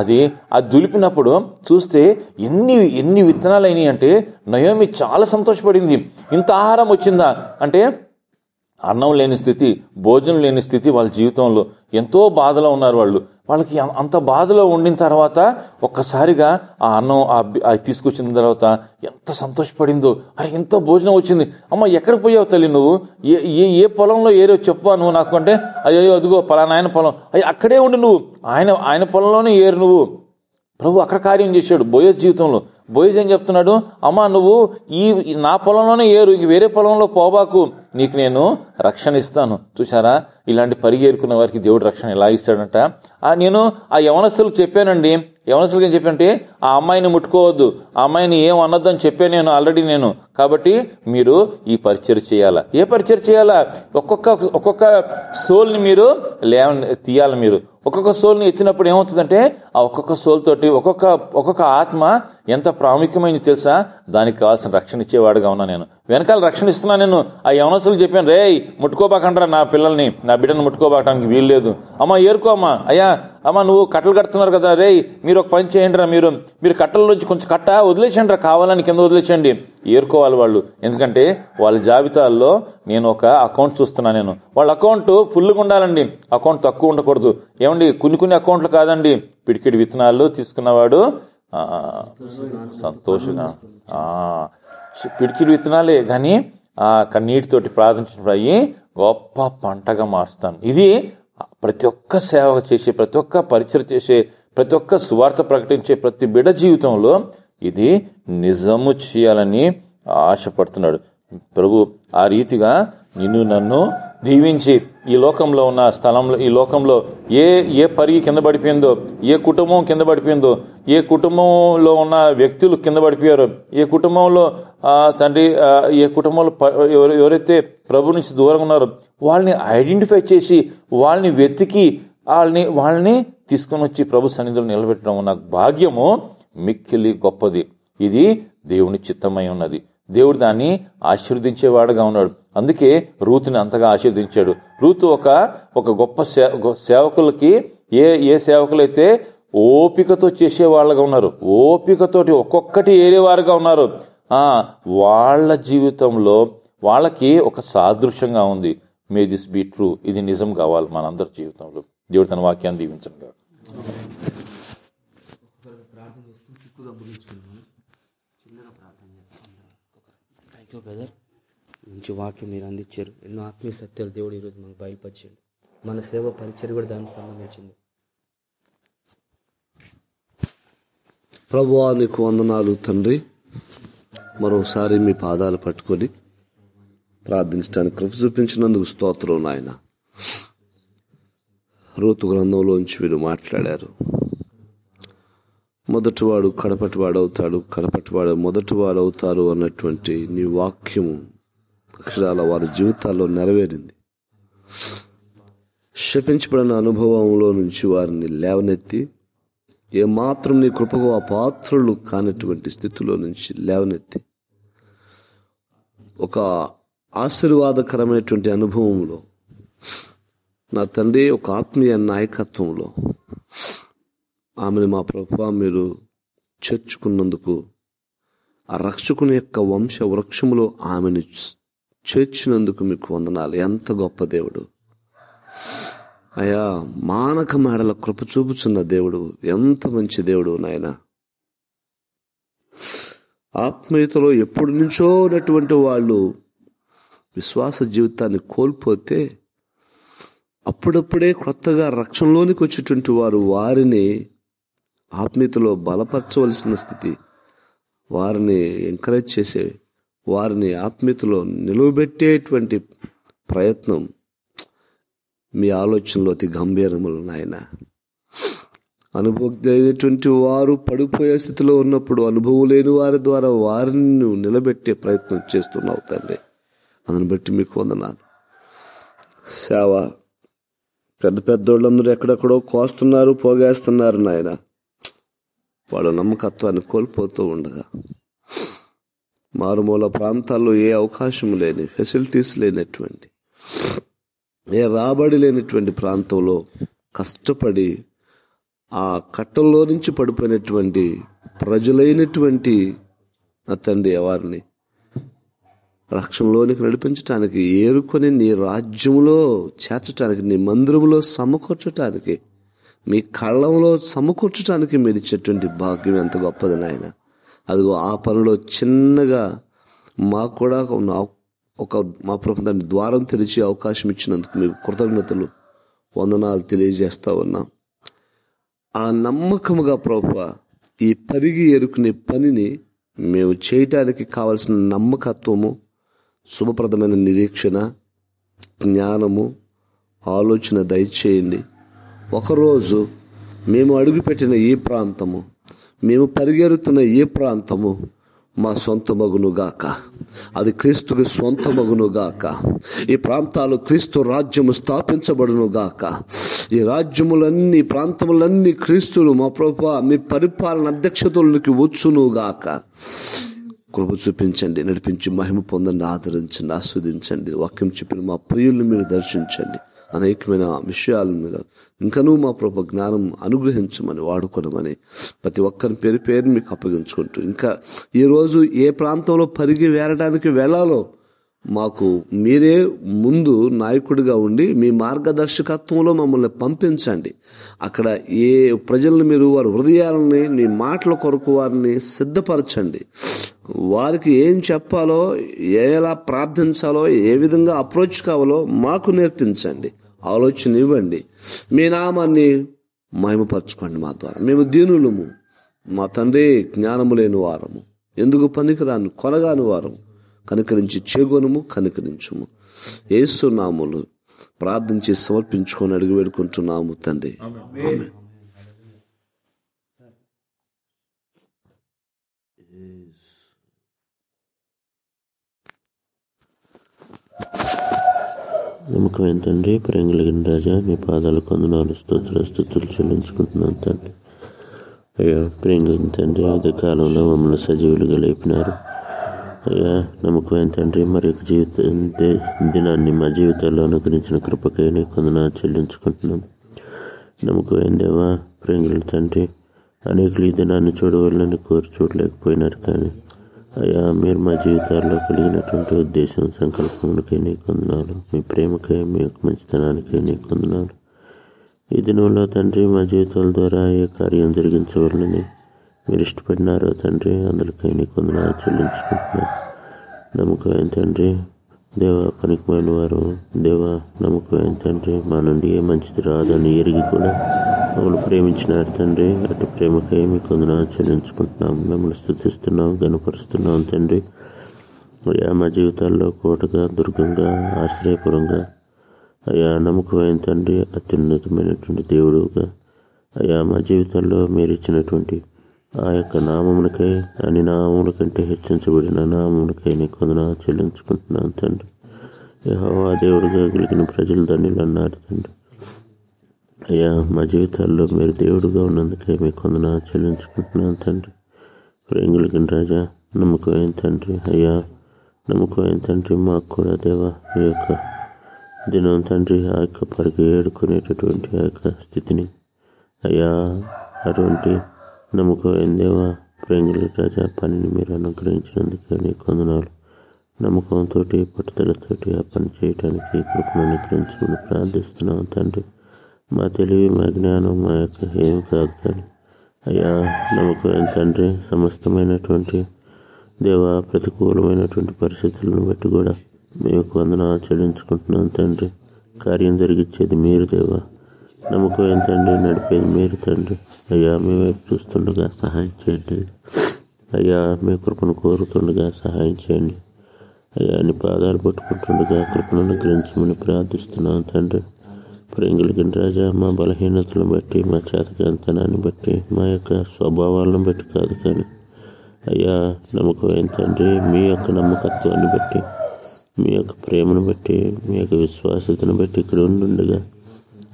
అది అది దులిపినప్పుడు చూస్తే ఎన్ని ఎన్ని విత్తనాలు అయినాయి అంటే నయోమి చాలా సంతోషపడింది. ఇంత ఆహారం వచ్చిందా? అంటే అన్నం లేని స్థితి భోజనం లేని స్థితి వాళ్ళ జీవితంలో. ఎంతో బాధలో ఉన్నారు వాళ్ళు. వాళ్ళకి అంత బాధలో ఉండిన తర్వాత ఒక్కసారిగా ఆ అన్నం ఆ అది తీసుకొచ్చిన తర్వాత ఎంత సంతోషపడిందో. అరే ఎంత భోజనం వచ్చింది. అమ్మ ఎక్కడికి పోయావు తల్లి నువ్వు? ఏ ఏ ఏ పొలంలో ఏరో చెప్పు నువ్వు నాకు అంటే? అయ్యో అదిగో పలానా ఆయన పొలం. అయ్యి అక్కడే ఉండి నువ్వు. ఆయన ఆయన పొలంలోనే ఏరు నువ్వు. ప్రభు అక్కడ కార్యం చేశాడు బోయస్ జీవితంలో. బోయస్ ఏం చెప్తున్నాడు? అమ్మా నువ్వు ఈ నా పొలంలోనే ఏరు ఇక వేరే పొలంలో పోబాకు. నీకు నేను రక్షణ ఇస్తాను. చూసారా ఇలాంటి పరిగేరుకున్న వారికి దేవుడు రక్షణ ఎలా ఇస్తాడంట? ఆ నేను ఆ యవనస్తులకు చెప్పానండి. యవనస్తులకు ఏం చెప్పంటే ఆ అమ్మాయిని ముట్టుకోవద్దు. ఆ అమ్మాయిని ఏం అనొద్దని చెప్పాను నేను ఆల్రెడీ నేను. కాబట్టి మీరు ఈ పరిచయం చేయాలా? ఏ పరిచయం చేయాలా? ఒక్కొక్క ఒక్కొక్క సోల్ని మీరు లేవ తీయాలి మీరు. ఒక్కొక్క సోల్ని ఎత్తినప్పుడు ఏమవుతుందంటే ఆ ఒక్కొక్క సోల్ తోటి ఒక్కొక్క ఒక్కొక్క ఆత్మ ఎంత ప్రాముఖ్యమైనది తెలుసా? దానికి కావాల్సిన రక్షణ ఇచ్చేవాడుగా ఉన్నా నేను. వెనకాల రక్షణ ఇస్తున్నా నేను. ఆ యవనసులు చెప్పాను రే ముట్టుకోబాకంటారా నా పిల్లల్ని. నా బిడ్డను ముట్టుకోబాకడానికి వీలు లేదు అమ్మా ఏరుకో అమ్మా. అయ్యా అమ్మా నువ్వు కట్టలు కడుతున్నారు కదా. రే మీరు ఒక పని చేయండి రా మీరు. మీరు కట్టల నుంచి కొంచెం కట్ట వదిలేసండి రా కావాలని కింద వదిలేసండి ఏరుకోవాలి వాళ్ళు. ఎందుకంటే వాళ్ళ జాబితాల్లో నేను ఒక అకౌంట్ చూస్తున్నా నేను. వాళ్ళ అకౌంట్ ఫుల్గా ఉండాలండి. అకౌంట్ తక్కువ ఉండకూడదు. ఏమండి కొన్ని కొన్ని అకౌంట్లు కాదండి. పిడికిడి విత్తనాలు తీసుకున్నవాడు ఆ, సంతోషంగా పిడికిలు విత్తనాలే కానీ అక్కడ కన్నీటితోటి ప్రార్థించినప్పుడు అయ్యి గొప్ప పంటగా మారుస్తాను ఇది ప్రతి ఒక్క సేవ చేసే ప్రతి ఒక్క పరిచయం చేసే ప్రతి ఒక్క సువార్త ప్రకటించే ప్రతి బిడ జీవితంలో ఇది నిజము చేయాలని ఆశపడుతున్నాడు. ప్రభు ఆ రీతిగా నిన్ను నన్ను దీవించి ఈ లోకంలో ఉన్న స్థలంలో ఈ లోకంలో ఏ ఏ పరిగి కింద పడిపోయిందో ఏ కుటుంబం కింద పడిపోయిందో ఏ కుటుంబంలో ఉన్న వ్యక్తులు కింద పడిపోయారో ఏ కుటుంబంలో తండ్రి ఏ కుటుంబంలో ప- ఎవరైతే ప్రభు నుంచి దూరంగా ఉన్నారో వాళ్ళని ఐడెంటిఫై చేసి వాళ్ళని వెతికి వాళ్ళని వాళ్ళని తీసుకొని వచ్చి ప్రభు సన్నిధిలో నిలబెట్టడం నాకు భాగ్యము మిక్కిలి గొప్పది. ఇది దేవుని చిత్తమై ఉన్నది. దేవుడు దాన్ని ఆశీర్వదించేవాడుగా ఉన్నాడు. అందుకే రూతుని అంతగా ఆశీర్వదించాడు. రూతు ఒక ఒక గొప్ప సే- గొ- సేవకులకి ఏ ఏ సేవకులైతే ఓపికతో చేసే వాళ్ళగా ఉన్నారు ఓపికతోటి ఒక్కొక్కటి ఏరేవారుగా ఉన్నారు ఆ వాళ్ళ జీవితంలో వాళ్ళకి ఒక సాదృశ్యంగా ఉంది. మే దిస్ బీ ట్రూ ఇది నిజం కావాలి మనందరి జీవితంలో. దేవుడు తన వాక్యాన్ని దీవించండి ఒకరికి ప్రార్థన చేసుకుని చిక్కుగా ముగించుకున్నాము థ్యాంక్ యూ బ్రదర్. మంచి వాక్యం మీరు అందించారు. ఎన్నో ఆత్మీయ సత్యాలు దేవుడు ఈరోజు మనకు బయలుపరిచాడు. మన సేవ పరిచయం కూడా దానికి సంబంధించింది. ప్రభువా నీకు వందనాలు తండ్రి. మరోసారి మీ పాదాలు పట్టుకొని ప్రార్థించడానికి కృప చూపించినందుకు స్తోత్రం నాయన. ఋతు గ్రంథంలోంచి వీరు మాట్లాడారు. మొదటివాడు కడపటివాడు అవుతాడు కడపటివాడు మొదటివాడు అవుతారు అన్నటువంటి నీ వాక్యము అక్షరాల వారి జీవితాల్లో నెరవేరింది. శపించబడిన అనుభవంలో నుంచి వారిని లేవనెత్తి ఏమాత్రం నీ కృపకు ఆ పాత్రలు కానటువంటి స్థితిలో నుంచి లేవనెత్తి ఒక ఆశీర్వాదకరమైనటువంటి అనుభవంలో నా తండ్రి ఒక ఆత్మీయ నాయకత్వంలో ఆమెను మా ప్రభు మీరు చేర్చుకున్నందుకు ఆ రక్షకుని యొక్క వంశ వృక్షములో ఆమెను చేర్చినందుకు మీకు వందనాలు. ఎంత గొప్ప దేవుడు. అయా మానక మేడల కృప చూపుచున్న దేవుడు. ఎంత మంచి దేవుడు నాయన. ఆత్మీయతలో ఎప్పటి నుంచో ఉన్నటువంటి వాళ్ళు విశ్వాస జీవితాన్ని కోల్పోతే అప్పుడప్పుడే కొత్తగా రక్షణలోనికి వచ్చేటువంటి వారు వారిని ఆత్మీయతలో బలపరచవలసిన స్థితి. వారిని ఎంకరేజ్ చేసే వారిని ఆత్మీయతలో నిలువబెట్టేటువంటి ప్రయత్నం మీ ఆలోచనలో అతి గంభీరములు నాయన. అనుభవజ్ఞైనటువంటి వారు పడిపోయే స్థితిలో ఉన్నప్పుడు అనుభవం లేని వారి ద్వారా వారిని నువ్వు నిలబెట్టే ప్రయత్నం చేస్తున్నావు తండ్రి. అందుని బట్టి మీకు వందనాలు. సేవ పెద్ద పెద్దోళ్ళందరూ ఎక్కడెక్కడో కోస్తున్నారు పోగేస్తున్నారు నాయన. వాళ్ళ నమ్మకత్వాన్ని కోల్పోతూ ఉండగా మారుమూల ప్రాంతాల్లో ఏ అవకాశం లేని ఫెసిలిటీస్ లేనటువంటి ఏ రాబడి లేనటువంటి ప్రాంతంలో కష్టపడి ఆ కట్టంలో నుంచి పడిపోయినటువంటి ప్రజలైనటువంటి తండ్రి వారిని రక్షణలోనికి నడిపించటానికి ఏరుకొని నీ రాజ్యంలో చేర్చటానికి నీ మందిరంలో సమకూర్చటానికి మీ కళ్ళంలో సమకూర్చటానికి మీరు ఇచ్చేటువంటి భాగ్యం ఎంత గొప్పది నాయన. అదిగో ఆ పనిలో చిన్నగా మాకు కూడా ఒక మా ప్రభుత్వాన్ని ద్వారం తెరిచే అవకాశం ఇచ్చినందుకు మీకు కృతజ్ఞతలు వందనాలు తెలియజేస్తా ఉన్నాం. ఆ నమ్మకముగా ప్రభు ఈ పరిగి ఎరుకునే పనిని మేము చేయటానికి కావలసిన నమ్మకత్వము శుభప్రదమైన నిరీక్షణ జ్ఞానము ఆలోచన దయచేయండి. ఒకరోజు మేము అడుగుపెట్టిన ఈ ప్రాంతము మేము పరిగెడుతున్న ఈ ప్రాంతము మా సొంత మగునుగాక. అది క్రీస్తుకి సొంత మగునుగాక. ఈ ప్రాంతాలు క్రీస్తు రాజ్యము స్థాపించబడునుగాక. ఈ రాజ్యములన్నీ ప్రాంతములన్నీ క్రీస్తులు మా ప్రభు మీ పరిపాలన అధ్యక్షతలకి వచ్చునుగాక. కృప చూపించండి నడిపించి మహిమ పొందండి ఆదరించండి ఆస్వాదించండి వాక్యం చెప్పిన మా ప్రియుల్ని మీరు దర్శించండి. అనేకమైన విషయాల మీద ఇంకనూ మా ప్రభు జ్ఞానం అనుగ్రహించమని వాడుకోనమని ప్రతి ఒక్కరి పేరు పేరు మీకు అప్పగించుకుంటూ ఇంకా ఈరోజు ఏ ప్రాంతంలో పరిగి వేరడానికి వెళ్ళాలో మాకు మీరే ముందు నాయకుడిగా ఉండి మీ మార్గదర్శకత్వంలో మమ్మల్ని పంపించండి. అక్కడ ఏ ప్రజలను మీరు వారి హృదయాలని మీ మాటల కొరకు వారిని సిద్ధపరచండి. వారికి ఏం చెప్పాలో ఎలా ప్రార్థించాలో ఏ విధంగా అప్రోచ్ కావాలో మాకు నేర్పించండి. ఆలోచన ఇవ్వండి మీ నామాన్ని మహిమపరచుకోండి మా ద్వారా. మేము దీనులము. మా తండ్రి జ్ఞానము లేని వారము. ఎందుకు పనికిరాను కొనగాని వారము. కనుకరించి చేగొనము కనుకరించుము. ఏసునాములు ప్రార్థించి సమర్పించుకొని అడిగి వేడుకుంటున్నాము తండ్రి. ఆమేన్. నమ్మకం ఏంటండి ప్రేమ కలిగిన రాజా మీ పాదాలు కొందనాలు స్తోత్ర స్థుతులు చెల్లించుకుంటున్నాను తండ్రి. అయ్యా ప్రేమ కలిగిన తండ్రి అదే కాలంలో మమ్మల్ని సజీవులుగా లేపినారు. అయ్యా నమ్మకం తండ్రి మరి యొక్క జీవిత దినాన్ని మా జీవితాల్లో అనుగ్రహించిన కృపకై కొందన చెల్లించుకుంటున్నాం. నమ్మకం ఏందేవా ప్రేంగుల తండ్రి అనేకులు ఈ దినాన్ని చూడవాలని కోరి చూడలేకపోయినారు కానీ అయ్యా మీరు మా జీవితాల్లో కలిగినటువంటి ఉద్దేశం సంకల్పములకై నీ కొందనాలు మీ ప్రేమకై మీ యొక్క మంచితనానికై నీ కొందనాలు. ఈ దినంలో తండ్రి మా జీవితాల ద్వారా ఏ కార్యం జరిగించవాలని మీరు ఇష్టపడినారో తండ్రి అందులకై నీ కొందనాలు చెల్లించుకుంటున్నాను. నమ్మకమైన తండ్రి దేవ పనికిమైన వారు దేవ నమ్మకమైన తండ్రి మా నుండి ఏ మంచిది రాదని ఎరిగి కూడా మమ్మల్ని ప్రేమించినారు తండ్రి. అటు ప్రేమకై మీ కొందన చెల్లించుకుంటున్నాం. మిమ్మల్ని స్థుతిస్తున్నాం గనపరుస్తున్నాం తండ్రి. అయ్యా మా జీవితాల్లో కోటగా దుర్గంగా ఆశ్రయపురంగా అయ్యా నమ్మకమైన తండ్రి అత్యున్నతమైనటువంటి దేవుడుగా అయ్యా మా జీవితంలో మీరు ఇచ్చినటువంటి ఆ యొక్క నామమునకై అని నామముల కంటే హెచ్చించబడిన నామమునకై నీకు కొందన చెల్లించుకుంటున్నాను తండ్రి. యహోవా దేవుడిగా కలిగిన ప్రజలు ధన్యులు అన్నారు తండ్రి. అయ్యా మా జీవితాల్లో మీరు దేవుడుగా ఉన్నందుకే మీ కొందన చెల్లించుకుంటున్నాను తండ్రి. ప్రేంగులకి రాజా నమ్మకమైన తండ్రి. అయ్యా నమ్మకమైన తండ్రి మాకు కూడా దేవా ఈ యొక్క దినం తండ్రి ఆ యొక్క పరిగేడుకునేటటువంటి ఆ యొక్క స్థితిని. అయ్యా అటువంటి నమ్మకమైన దేవా ప్రేంగుల రాజా పనిని మీరు అనుగ్రహించినందుకు నీకు కొందనాలు నమ్మకంతో పట్టుదలతోటి ఆ పని చేయడానికి కృపను అనుగ్రహించమని ప్రార్థిస్తున్నాం తండ్రి. మా తెలివి మా జ్ఞానం మా యొక్క ఏమి కాదు కానీ అయ్యా నమ్మకమైన తండ్రి సమస్తమైనటువంటి దేవ ప్రతికూలమైనటువంటి పరిస్థితులను బట్టి కూడా మేము వందన చెల్లించుకుంటున్నాం తండ్రి. కార్యం జరిగించేది మీరు దేవా. నమ్మకం ఏంటండి నడిపేది మీరు తండ్రి. అయ్యా మీ వైపు చూస్తుండగా సహాయం చేయండి. అయ్యా మీ కృపను కోరుతుండగా సహాయం చేయండి. అయ్యా నీ పాదాలు పట్టుకుంటుండగా కృపను అనుగ్రహించమని ప్రార్థిస్తున్నాను తండ్రి. ప్రేంగులకి రాజా మా బలహీనతలను బట్టి మా చేతకాంతనాన్ని బట్టి మా యొక్క స్వభావాలను బట్టి కాదు కానీ అయ్యా నమ్మకమైన తండ్రి మీ యొక్క నమ్మకత్వాన్ని బట్టి మీ యొక్క ప్రేమను బట్టి మీ యొక్క విశ్వాసతను బట్టి ఇక్కడ ఉండుండగా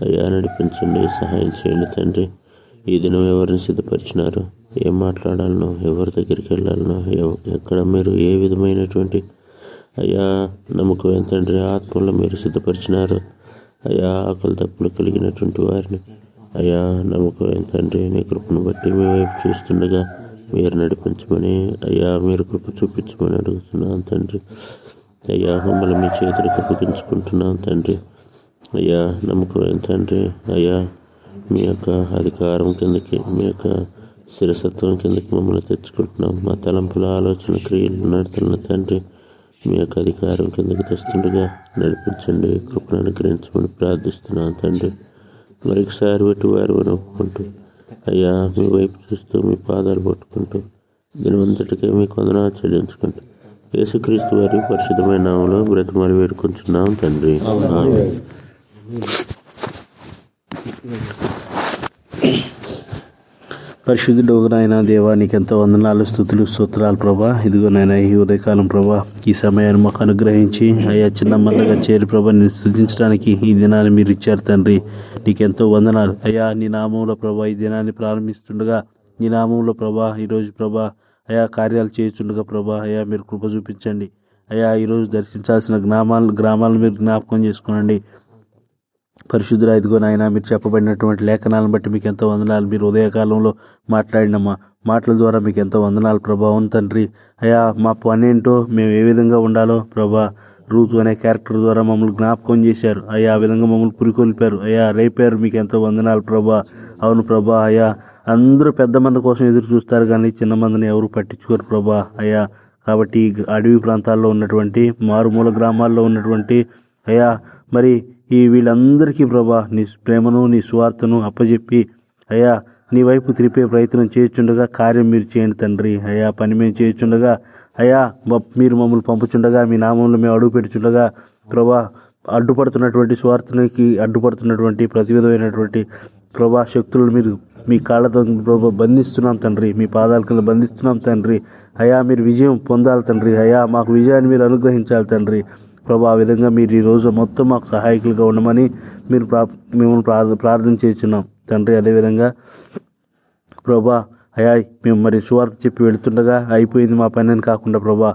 అయ్యా నడిపించండి సహాయం చేయండి తండ్రి. ఈ దినం ఎవరిని సిద్ధపరిచినారు? ఏం మాట్లాడాలనో? ఎవరి దగ్గరికి వెళ్ళాలనో? ఎక్కడ మీరు? ఏ విధమైనటువంటి అయ్యా నమ్మకం ఎంతండ్రి ఆత్మలో మీరు సిద్ధపరిచినారు. అయ్యా ఆకలి తప్పులు కలిగినటువంటి వారిని. అయ్యా నమ్మకం తండ్రి? నీ కృపను బట్టి మీ వైపు చూస్తుండగా మీరు నడిపించమని అయ్యా మీరు కృప చూపించమని అడుగుతున్నాను తండ్రి. అయ్యా మమ్మల్ని మీ చేతులకు అప్పగించుకుంటున్నాను తండ్రి. అయ్యా నమ్మకం తండ్రి? అయ్యా మీ యొక్క అధికారం కిందకి మీ యొక్క శిరసత్వం కిందకి మమ్మల్ని తెచ్చుకుంటున్నాం. మా తలంపుల ఆలోచన క్రియలు నడతలను తండ్రి మీ యొక్క అధికారం కిందకి తెస్తుండగా నడిపించండి కృపను అనుగ్రహించమని ప్రార్థిస్తున్నాను తండ్రి. మరొకసారి పెట్టి వారు ఒప్పుకుంటూ అయ్యా మీ వైపు చూస్తూ మీ పాదాలు పట్టుకుంటూ దినవంతటికే మీ కొందన చెల్లించుకుంటూ యేసుక్రీస్తు వారి పరిశుద్ధమైన నామంలో బ్రతిమాలి వేడుకుంటున్నాం తండ్రి. పరిశుద్ధుడు నాయన దేవా నీకెంతో వందనాలు స్థుతులు స్తోత్రాలు ప్రభా. ఇదిగో నాయన ఈ ఉదయకాలం ప్రభా ఈ సమయాన్ని మాకు అనుగ్రహించి అయ్యా చిన్న మల్లగా చేరి ప్రభా నేను స్థుతించడానికి ఈ దినాన్ని మీరు ఇచ్చారు తండ్రి. నీకెంతో వందనాలు. అయ్యా నీ నామంలో ప్రభా ఈ దినాన్ని ప్రారంభిస్తుండగా నీ నామంలో ప్రభా ఈరోజు ప్రభా అయా కార్యాలు చేయుచుండగా ప్రభా అయా మీరు కృప చూపించండి. అయా ఈరోజు దర్శించాల్సిన గ్రామాలు గ్రామాలను మీరు జ్ఞాపకం చేసుకోనండి. పరిశుద్ధుల ఇదిగో నాయన మీరు చెప్పబడినటువంటి లేఖనాలను బట్టి మీకు ఎంతో వందనాలు. మీరు ఉదయకాలంలో మాట్లాడిన మా మాటల ద్వారా మీకు ఎంతో వందనాలు. ప్రభావం తండ్రి అయా మా పని ఏంటో మేము ఏ విధంగా ఉండాలో ప్రభా రూత్ అనే క్యారెక్టర్ ద్వారా మమ్మల్ని జ్ఞాపకం చేశారు. అయ్యా ఆ విధంగా మమ్మల్ని పురికొల్పారు. అయ్యా రేపారు మీకు ఎంతో వందనాలు ప్రభా. అవును ప్రభా అయ్యా అందరూ పెద్ద మంది కోసం ఎదురు చూస్తారు కానీ చిన్న మందిని ఎవరు పట్టించుకోరు ప్రభా అయ్యా. కాబట్టి అడవి ప్రాంతాల్లో ఉన్నటువంటి మారుమూల గ్రామాల్లో ఉన్నటువంటి అయ్యా మరి ఈ వీళ్ళందరికీ ప్రభా నీ ప్రేమను నీ స్వార్థను అప్పజెప్పి అయ్యా నీ వైపు త్రిపే ప్రయత్నం చేయుచుండగా కార్యం మీరు చేయండి తండ్రి. అయ్యా పని మేము చేయుచుండగా అయ్యా మ- మీరు మమ్మల్ని పంపుచుండగా మీ నామంలో మేము అడుగు పెట్టుచుండగా ప్రభా అడ్డుపడుతున్నటువంటి స్వార్థనికి అడ్డుపడుతున్నటువంటి ప్రతి విధమైనటువంటి ప్రభా శక్తులను మీరు మీ కాళ్ళతో ప్రభా బంధిస్తున్నాం తండ్రి. మీ పాదాల కింద బంధిస్తున్నాం తండ్రి. అయా మీరు విజయం పొందాలి తండ్రి. అయా మాకు విజయాన్ని మీరు అనుగ్రహించాలి తండ్రి. ప్రభా ఆ విధంగా మీరు ఈ రోజు మొత్తం మాకు సహాయకులుగా ఉండమని మీరు ప్రా మిమ్మల్ని ప్రార్థ ప్రార్థన చేస్తున్నాం. తండ్రి అదేవిధంగా ప్రభా అయా మేము మరి సువార్త చెప్పి వెళుతుండగా అయిపోయింది మా పని అని కాకుండా ప్రభా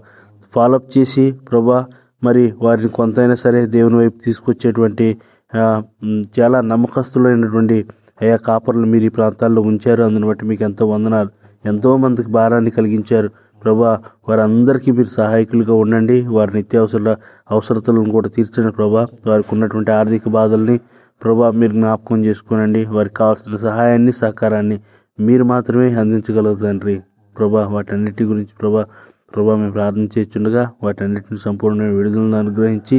ఫాలోఅప్ చేసి ప్రభా మరి వారిని కొంతైనా సరే దేవుని వైపు తీసుకొచ్చేటువంటి చాలా నమ్మకస్తులైనటువంటి అయా కాపర్లు మీరు ఈ ప్రాంతాల్లో ఉంచారు. అందుని బట్టి మీకు ఎంతో వందనాలు. ఎంతోమందికి భారాన్ని కలిగించారు. ప్రభా వారందరికీ మీరు సహాయకులుగా ఉండండి. వారి నిత్యావసర అవసరతలను కూడా తీర్చండి ప్రభా. వారికి ఉన్నటువంటి ఆర్థిక బాధల్ని ప్రభా మీరు జ్ఞాపకం చేసుకోనండి. వారికి కావాల్సిన సహాయాన్ని సహకారాన్ని మీరు మాత్రమే అందించగలరు తండ్రి. ప్రభా వాటన్నిటి గురించి ప్రభా ప్రభా మేము ప్రార్థన చేస్తుండగా వాటన్నిటిని సంపూర్ణమైన విడుదలను అనుగ్రహించి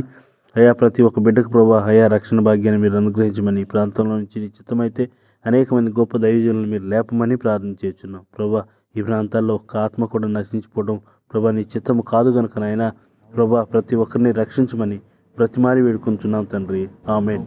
అయా ప్రతి ఒక్క బిడ్డకు ప్రభా అయా రక్షణ భాగ్యాన్ని మీరు అనుగ్రహించమని ఈ ప్రాంతంలో నుంచి నిశ్చితమైతే అనేక మంది గొప్ప దైవజనులను మీరు లేపమని ప్రార్థన చేస్తున్నాం. ప్రభా ఈ ప్రాంతాల్లో ఒక్క ఆత్మ కూడా నశించిపోవడం ప్రభా నీ చిత్తము కాదు గనుక నాయన. ప్రభా ప్రతి ఒక్కరిని రక్షించమని ప్రతిమారి వేడుకుంటున్నాం తండ్రి. ఆమెన్.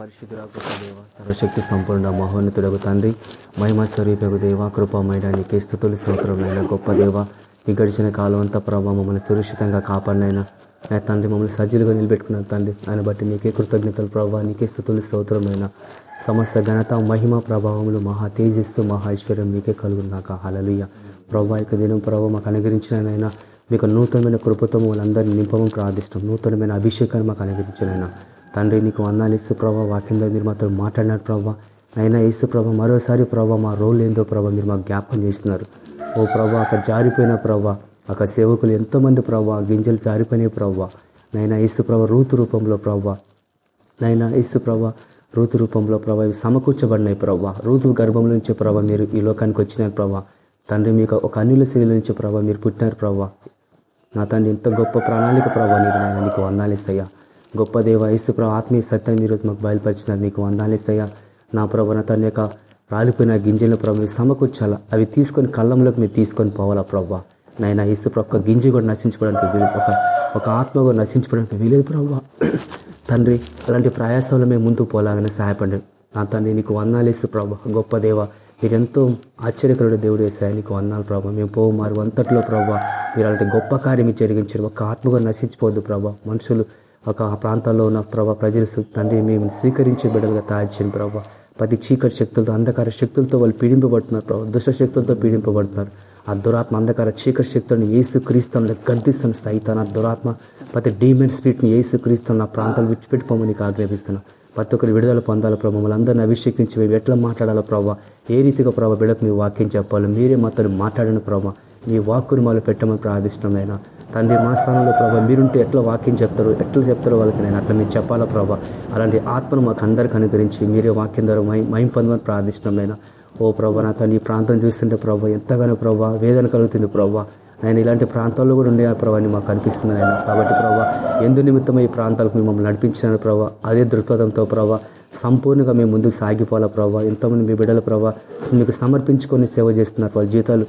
పరిశుద్ధుడా గొప్ప దేవ సర్వశక్తి సంపూర్ణ మహోన్నతుడకు తండ్రి మహిమ స్వరూపకు దేవ కృపమైన నీకే స్థుతులు స్తోత్రమైన గొప్ప దేవ. ఈ గడిచిన కాలం అంతా ప్రభావ మమ్మల్ని సురక్షితంగా కాపాడినైనా. నా తండ్రి మమ్మల్ని సజ్జలుగా నిలబెట్టుకున్న తండ్రి. దాన్ని బట్టి నీకే కృతజ్ఞతలు ప్రభావ నీకే స్థుతులు స్తోత్రమైన సమస్త ఘనత మహిమ ప్రభావములు మహా తేజస్సు మహా ఐశ్వర్యం నీకే కలుగున్నాక హలలుయ ప్రభా యొక్క దినం ప్రభావ మాకు అనుగ్రహించినైనా మీకు నూతనమైన కృపతో మమ్మల్ని అందరినీ నింపమని ప్రార్థిస్తాం నూతనమైన అభిషేకాన్ని మాకు అనుగ్రహించినైనా తండ్రి నీకు వందాలు ఇస్తూ ప్రభావ వాక్యంలో మీరు మాతో మాట్లాడినారు ప్రభావ అయినా ఇస్తూ ప్రభా మరోసారి ప్రభా మా రోల్ ఏందో ప్రభా మీరు మాకు జ్ఞాపకం చేస్తున్నారు. ఓ ప్రభా అక్కడ జారిపోయిన ప్రభా అక్కడ సేవకులు ఎంతోమంది ప్రభా గింజలు జారిపోయినాయి ప్రభా. నైనా ఇస్తు ప్రభా రూతు రూపంలో ప్రభా. నైనా ఇస్తు ప్రభా రూతు రూపంలో ప్రభా ఇవి సమకూర్చబడినాయి ప్రభా. రూతు గర్భంలో నుంచి ప్రభా మీరు ఈ లోకానికి వచ్చినారు ప్రభా. తండ్రి మీకు ఒక అన్యుల శైలి నుంచి ప్రభా మీరు పుట్టినారు ప్రభా. నా తండ్రి ఎంత గొప్ప ప్రణాళిక ప్రభా నీకు నాయన నీకు వందాలేసయ్యా గొప్ప దేవ యేసు ప్రభా ఆత్మీయ సత్యాన్ని ఈరోజు మాకు బయలుపరిచినారు నీకు వందాలేసయ్యా నా ప్రభా నా తన యొక్క రాలిపోయిన గింజల ప్రభు సమకూర్చాలా. అవి తీసుకొని కళ్ళంలోకి మీరు తీసుకొని పోవాలా ప్రభా. నైనా ఇసు ఒక్క గింజ కూడా నశించుకోవడానికి వీలు ఒక ఒక ఆత్మ కూడా నశించుకోవడానికి వీలేదు ప్రభా. తండ్రి అలాంటి ప్రయాసంలో మేము ముందుకు పోలాగానే సహాయపడండి నా తండ్రి నీకు వందాలేసు ప్రభా. గొప్ప దేవ మీరెంతో ఆశ్చర్యకరుడు దేవుడు వేసాయి నీకు వందాలు ప్రభా. మేము పోవు మారు అంతట్లో ప్రభా. మీరు అలాంటి గొప్ప కార్యం జరిగించారు ఒక ఆత్మగా నశించిపోద్దు ప్రభా. మనుషులు ఒక ఆ ప్రాంతాల్లో ఉన్న ప్రభా ప్రజలు తండ్రి మేము స్వీకరించే బిడ్డలుగా తయారు చేయండి ప్రభా. ప్రతి చీకటి శక్తులతో అంధకార శక్తులతో వాళ్ళు పీడింపబడుతున్నారు ప్రభావ దుష్ట శక్తులతో పీడింపబడుతున్నారు. ఆ దురాత్మ అంధకార చీకటి శక్తులను ఏసు క్రీస్తులను గద్దిస్తున్న సైతాన్ ఆ దురాత్మ ప్రతి డీమెన్ స్పిరిట్ని ఏసు క్రీస్తున్న ప్రాంతాలు విడిచిపెట్టుకోమని నీకు ప్రతి ఒక్కరు విడుదల పొందాలి ప్రభావ మమ్మల్ని అందరిని అభిషేకించి మేము ఎట్లా మాట్లాడాలో ప్రభావ ఏ రీతిగా ప్రభావ బిడకు మీ వాక్యం చెప్పాలో మీరే మాతో మాట్లాడిన ప్రభావ మీ వాక్కుని మాలో పెట్టమని ప్రార్థిష్టమైన తండ్రి మా స్థానంలో ప్రభావ మీరుంటే ఎట్లా వాక్యం చెప్తారు ఎట్లా చెప్తారో వాళ్ళకి నేను అట్లా మీరు చెప్పాలా ప్రభావ అలాంటి ఆత్మను మాకు అందరికి అనుగ్రహించి మీరే వాక్యం ద్వారా మై మైం పొందమని ప్రార్థిష్టమైన ఓ ప్రభా నా తను ఈ ప్రాంతం చూస్తుంటే ప్రభావ ఎంతగానో ప్రభావ వేదన కలుగుతుంది ప్రభావ ఆయన ఇలాంటి ప్రాంతాల్లో కూడా ఉండే ప్రభావ మాకు అనిపిస్తుంది ఆయన కాబట్టి ప్రభావ ఎందు నిమిత్తం ఈ ప్రాంతాలకు మిమ్మల్ని నడిపించిన ప్రభావ అదే దృక్పథంతో ప్రభావ సంపూర్ణంగా మేము ముందుకు సాగిపోవాలా ప్రభావ ఎంతోమంది మీ బిడ్డల ప్రభావ మీకు సమర్పించుకొని సేవ చేస్తున్నారు వాళ్ళ జీవితాలు.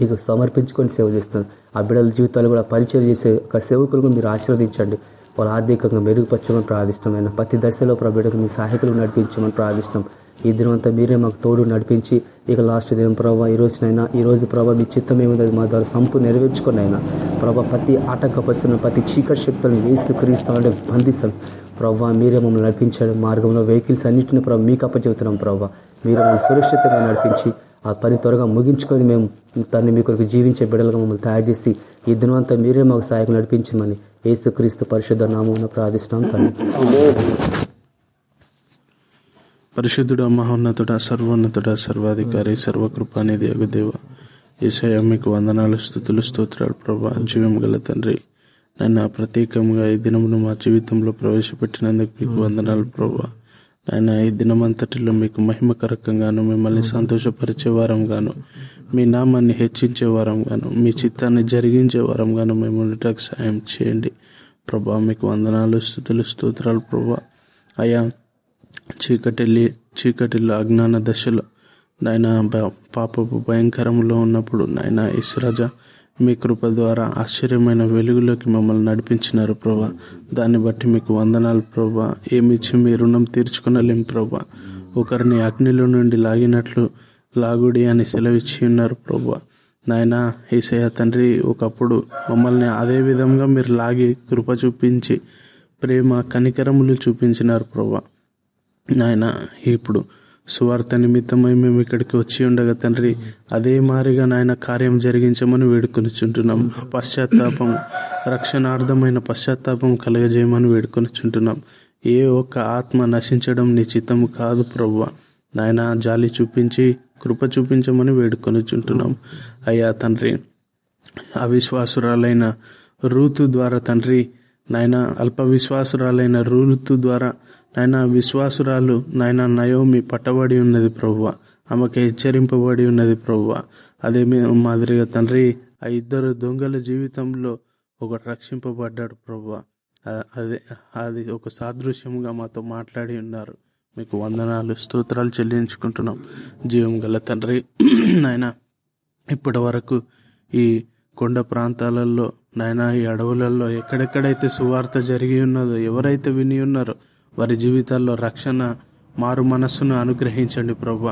మీకు సమర్పించుకొని సేవ చేస్తున్నారు. ఆ బిడ్డల జీవితాలు కూడా పరిచయం చేసే ఒక సేవకులకు మీరు ఆశీర్వదించండి. వాళ్ళ ఆర్థికంగా మెరుగుపరచమని ప్రార్థిష్టమైన ప్రతి దశలో ప్రభు మీ సహాయకులు నడిపించమని ప్రార్థిష్టం ఈ అంతా మీరే మాకు తోడు నడిపించి ఇక లాస్ట్ దినం ప్రభావ ఈ రోజునైనా ఈ రోజు ప్రభావ మీ చిత్తం ఏమిది మా ద్వారా సంపు నెరవేర్చుకొని అయినా ప్రభావ ప్రతి ఆటంకపరుస్తున్న ప్రతి చీకటి శక్తులను వేస్తూ క్రీస్తామంటే బంధిస్తాం ప్రభావ మీరే మమ్మల్ని నడిపించడం మార్గంలో వెహికల్స్ అన్నింటిని ప్రభావ మీకు అప్పచెబుతున్నాం ప్రభావ మీరు మమ్మల్ని సురక్షితంగా నడిపించి ఆ పని త్వరగా ముగించుకొని మేము తన్ని మీ కొరకు జీవించే బిడ్డలుగా మమ్మల్ని తయారు చేసి ఈ దినమంతా మీరే మాకు సహాయకు నడిపించమని ఏసు క్రీస్తు పరిశుద్ధ నామం ప్రార్థిస్తున్నాం తండ్రి. పరిశుద్ధుడ మహోన్నతుడ సర్వోన్నతుడ సర్వాధికారి సర్వకృపానిధి దేవదేవ ఏసయ మీకు వందనాలు స్థుతులు స్తోత్రాలు ప్రభా జీవం గల తండ్రి. నన్ను ప్రత్యేకంగా ఈ దినమును మా జీవితంలో ప్రవేశపెట్టినందుకు మీకు వందనాలు ప్రభా. నాయన ఈ దినమంతటిలో మీకు మహిమకరకంగాను మిమ్మల్ని సంతోషపరిచే వారంగాను మీ నామాన్ని హెచ్చించే వారంగాను మీ చిత్తాన్ని జరిగించే వారంగాను మేము ఉండటానికి సాయం చేయండి. ప్రభా మీకు వందనాలు స్థుతులు స్తోత్రాలు ప్రభా. అయా చీకటి చీకటిలో అజ్ఞాన దశలో నాయన పాపపు భయంకరంలో ఉన్నప్పుడు నాయన ఇస్రాజా మీ కృప ద్వారా ఆశ్చర్యమైన వెలుగులోకి మమ్మల్ని నడిపించినారు ప్రభా. దాన్ని బట్టి మీకు వందనాలు ప్రభా. ఏమిచ్చి మీ రుణం తీర్చుకునలేం ప్రభా. ఒకరిని అగ్నిలో నుండి లాగినట్లు లాగుడి అని సెలవిచ్చి ఉన్నారు ప్రభా. నాయన ఈసయ తండ్రి ఒకప్పుడు మమ్మల్ని అదే విధంగా మీరు లాగి కృప చూపించి ప్రేమ కనికరములు చూపించినారు ప్రభా. నాయన ఇప్పుడు సువార్త నిమిత్తమై మేము ఇక్కడికి వచ్చి ఉండగా తండ్రి అదే మారిగా నాయన కార్యం జరిగించమని వేడుకొనిచుంటున్నాం. పశ్చాత్తాపం రక్షణార్థమైన పశ్చాత్తాపం కలగజేయమని వేడుకొనిచుంటున్నాం. ఏ ఒక్క ఆత్మ నశించడం నీ కాదు ప్రవ్వ. నాయన జాలి చూపించి కృప చూపించమని వేడుకొనిచుంటున్నాం. అయ్యా తండ్రి అవిశ్వాసురాలైన రూతు ద్వారా తండ్రి నాయన అల్ప విశ్వాసురాలైన రూతు ద్వారా నాయన విశ్వాసురాలు నాయన నయోమి పట్టబడి ఉన్నది ప్రవ్వ. ఆమెకు హెచ్చరింపబడి ఉన్నది ప్రభువ అదే మాదిరిగా తండ్రి ఆ ఇద్దరు దొంగల జీవితంలో ఒకటి రక్షింపబడ్డాడు ప్రభువ అదే అది ఒక సాదృశ్యంగా మాతో మాట్లాడి ఉన్నారు. మీకు వందనాలు స్తోత్రాలు చెల్లించుకుంటున్నాం. జీవం గల తండ్రి నాయన ఇప్పటి వరకు ఈ కొండ ప్రాంతాలలో నాయన ఈ అడవులలో ఎక్కడెక్కడైతే సువార్త జరిగి ఉన్నదో ఎవరైతే విని ఉన్నారో వారి జీవితాల్లో రక్షణ మారు మనస్సును అనుగ్రహించండి ప్రభు.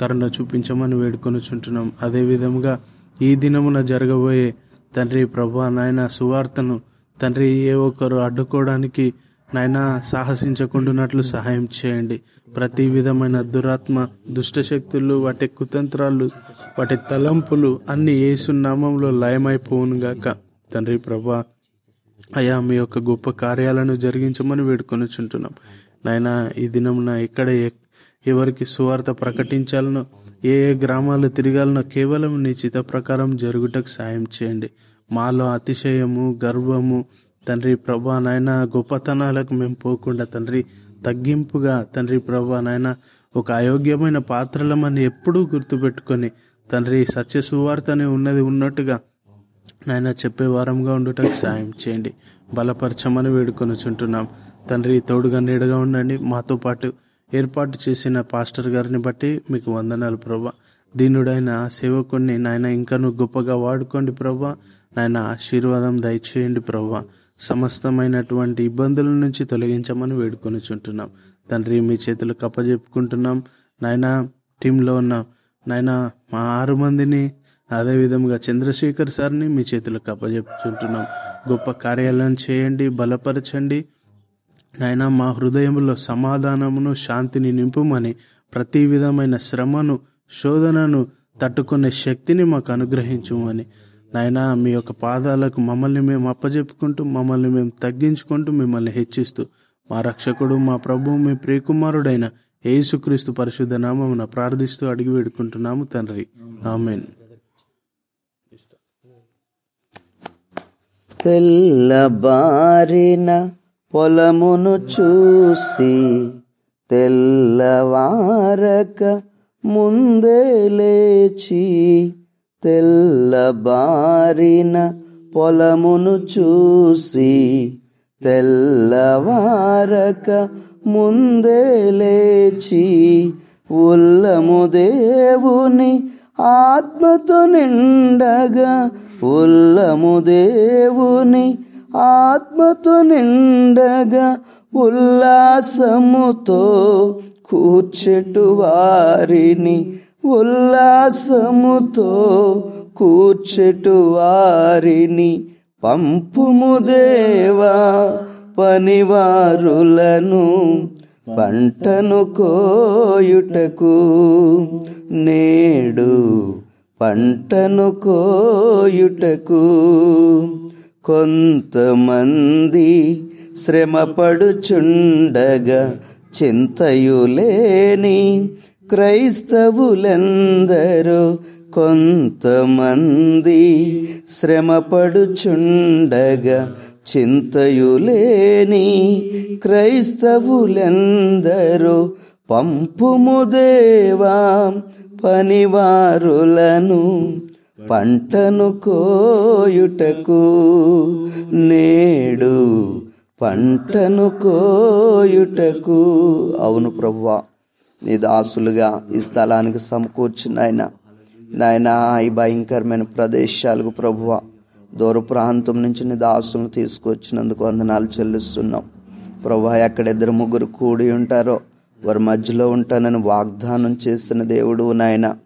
కరుణ చూపించమని వేడుకొనుచుంటున్నాం. అదే విధముగా ఈ దినమున జరగబోయే తండ్రి ప్రభా నాయన సువార్తను తండ్రి ఏ ఒక్కరు అడ్డుకోవడానికి నాయనా సాహసించకుండానట్లు సహాయం చేయండి. ప్రతి విధమైన దురాత్మ దుష్టశక్తులు వాటి కుతంత్రాలు వాటి తలంపులు అన్ని ఏసునామంలో లయమైపోవును గాక తండ్రి ప్రభా అయా మీ యొక్క గొప్ప కార్యాలను జరిగించమని వేడుకొనుచుంటున్నాం. నాయన ఈ దినమున ఎక్కడ ఎవరికి సువార్త ప్రకటించాలనో ఏ ఏ గ్రామాలు తిరగాలనో కేవలం నీ చిత ప్రకారం జరుగుటకు సాయం చేయండి. మాలో అతిశయము గర్వము తండ్రి ప్రభా నాయన గొప్పతనాలకు మేము పోకుండా తండ్రి తగ్గింపుగా తండ్రి ప్రభా నాయన ఒక అయోగ్యమైన పాత్రలమని ఎప్పుడూ గుర్తుపెట్టుకొని తండ్రి సత్య సువార్తనే ఉన్నది ఉన్నట్టుగా నాయన చెప్పే వారంగా ఉండుటకు సాయం చేయండి. బలపరచమని వేడుకొనుచుంటున్నాం. తండ్రి తోడుగా నీడగా ఉండండి. మాతో పాటు ఏర్పాటు చేసిన పాస్టర్ గారిని బట్టి మీకు వందనాలు ప్రభా. దీనుడైన సేవకుణ్ణి నాయన ఇంకను గొప్పగా వాడుకోండి ప్రభా. నాయన ఆశీర్వాదం దయచేయండి ప్రభా. సమస్తమైనటువంటి ఇబ్బందుల నుంచి తొలగించమని వేడుకొనుచుంటున్నాం. తండ్రి మీ చేతులు కప్పజెప్పుకుంటున్నాం నాయన టీంలో ఉన్న నాయన మా ఆరు మందిని అదే విధంగా చంద్రశేఖర్ సార్ని మీ చేతులకు అప్పజెప్పుకుంటున్నాం గొప్ప కార్యాలను చేయండి బలపరచండి. నాయన మా హృదయంలో సమాధానమును శాంతిని నింపుమని ప్రతి విధమైన శ్రమను శోధనను తట్టుకునే శక్తిని మాకు అనుగ్రహించుమని. నాయన మీ యొక్క పాదాలకు మమ్మల్ని మేము అప్పజెప్పుకుంటూ మమ్మల్ని మేము తగ్గించుకుంటూ మిమ్మల్ని హెచ్చిస్తూ మా రక్షకుడు మా ప్రభు మీ ప్రియకుమారుడైన యేసుక్రీస్తు పరిశుద్ధ నామమున ప్రార్థిస్తూ అడిగి వేడుకుంటున్నాము తండ్రి. ఆమెన్. తెల్లబారిన పొలమును చూసి తెల్లవారక ముందే లేచి తెల్లబారిన పొలమును చూసి తెల్లవారక ముందే లేచి ఉల్లము దేవుని ఆత్మతో నిండగా ఉల్లము దేవుని. ఆత్మతో నిండగా ఉల్లాసముతో కూర్చెటు వారిని. ఉల్లాసముతో కూర్చెటు వారిని. పంపుము దేవా పనివారులను పంటను కోయుటకు నేడు పంటను కోయుటకు కొంతమంది శ్రమపడుచుండగా చింతయులేని క్రైస్తవులందరూ కొంతమంది శ్రమపడుచుండగా చింతయులేని క్రైస్తవులందరూ పంపుముదేవా పనివారులను పంటను కోయుటకు నేడు పంటను కోయుటకు. అవును ప్రభువా నీ దాసులుగా ఈ స్థలానికి సమకూర్చిన ఆయన నాయన ఈ భయంకరమైన ప్రదేశాలకు ప్రభువ దూర ప్రాంతం నుంచి నీ దాసులను తీసుకొచ్చినందుకు వందనాలు చెల్లిస్తున్నాం. ప్రభా ఎక్కడ ఇద్దరు ముగ్గురు కూడి ఉంటారో వారి మధ్యలో ఉంటానని వాగ్దానం చేసిన దేవుడు నాయన.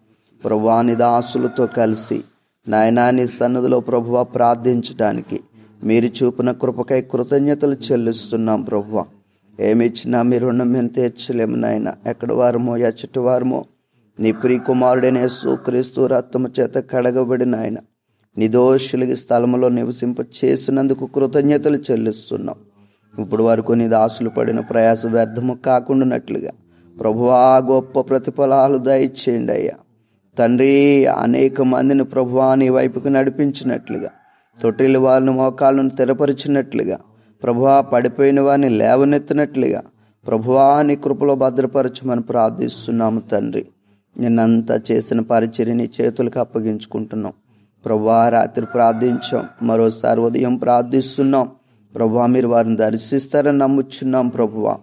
ప్రభా నీ దాసులతో కలిసి నాయనా నీ సన్నదిలో ప్రభువ ప్రార్థించడానికి మీరు చూపిన కృపకై కృతజ్ఞతలు చెల్లిస్తున్నాం ప్రభువ ఏమిచ్చినా మీ రుణం మేము తీర్చలేము నాయన. ఎక్కడ వారమో ఎచ్చటి వారమో నీ ప్రియకుమారుడైన సూక్రీస్తు రక్తము చేత కడగబడిన ఆయన నిదోషులకి స్థలములో నివసింప చేసినందుకు కృతజ్ఞతలు చెల్లిస్తున్నాం. ఇప్పుడు వరకు నీ దాసులు పడిన ప్రయాస వ్యర్థము కాకుండానట్లుగా. ప్రభువా గొప్ప ప్రతిఫలాలు దయచేయండి అయ్యా. తండ్రి అనేక మందిని ప్రభువా నీ వైపుకు నడిపించినట్లుగా. తొట్టిల వాళ్ళని మోకాళ్ళను తెరపరిచినట్లుగా ప్రభువా పడిపోయిన వారిని లేవనెత్తినట్లుగా. ప్రభువా నీ కృపలో భద్రపరచమని ప్రార్థిస్తున్నాము తండ్రి. నిన్నంతా చేసిన పరిచర్ని చేతులకు అప్పగించుకుంటున్నాం. ప్రభా రాత్రి ప్రార్థించాం. మరోసారి ఉదయం ప్రార్థిస్తున్నాం. ప్రభా మీరు వారిని దర్శిస్తారని నమ్ముచున్నాం ప్రభువా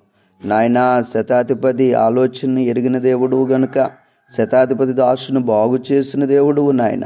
నాయనా శతాధిపతి ఆలోచన ఎరిగిన దేవుడు గనుక శతాధిపతి దాసును బాగు చేసిన దేవుడు నాయన.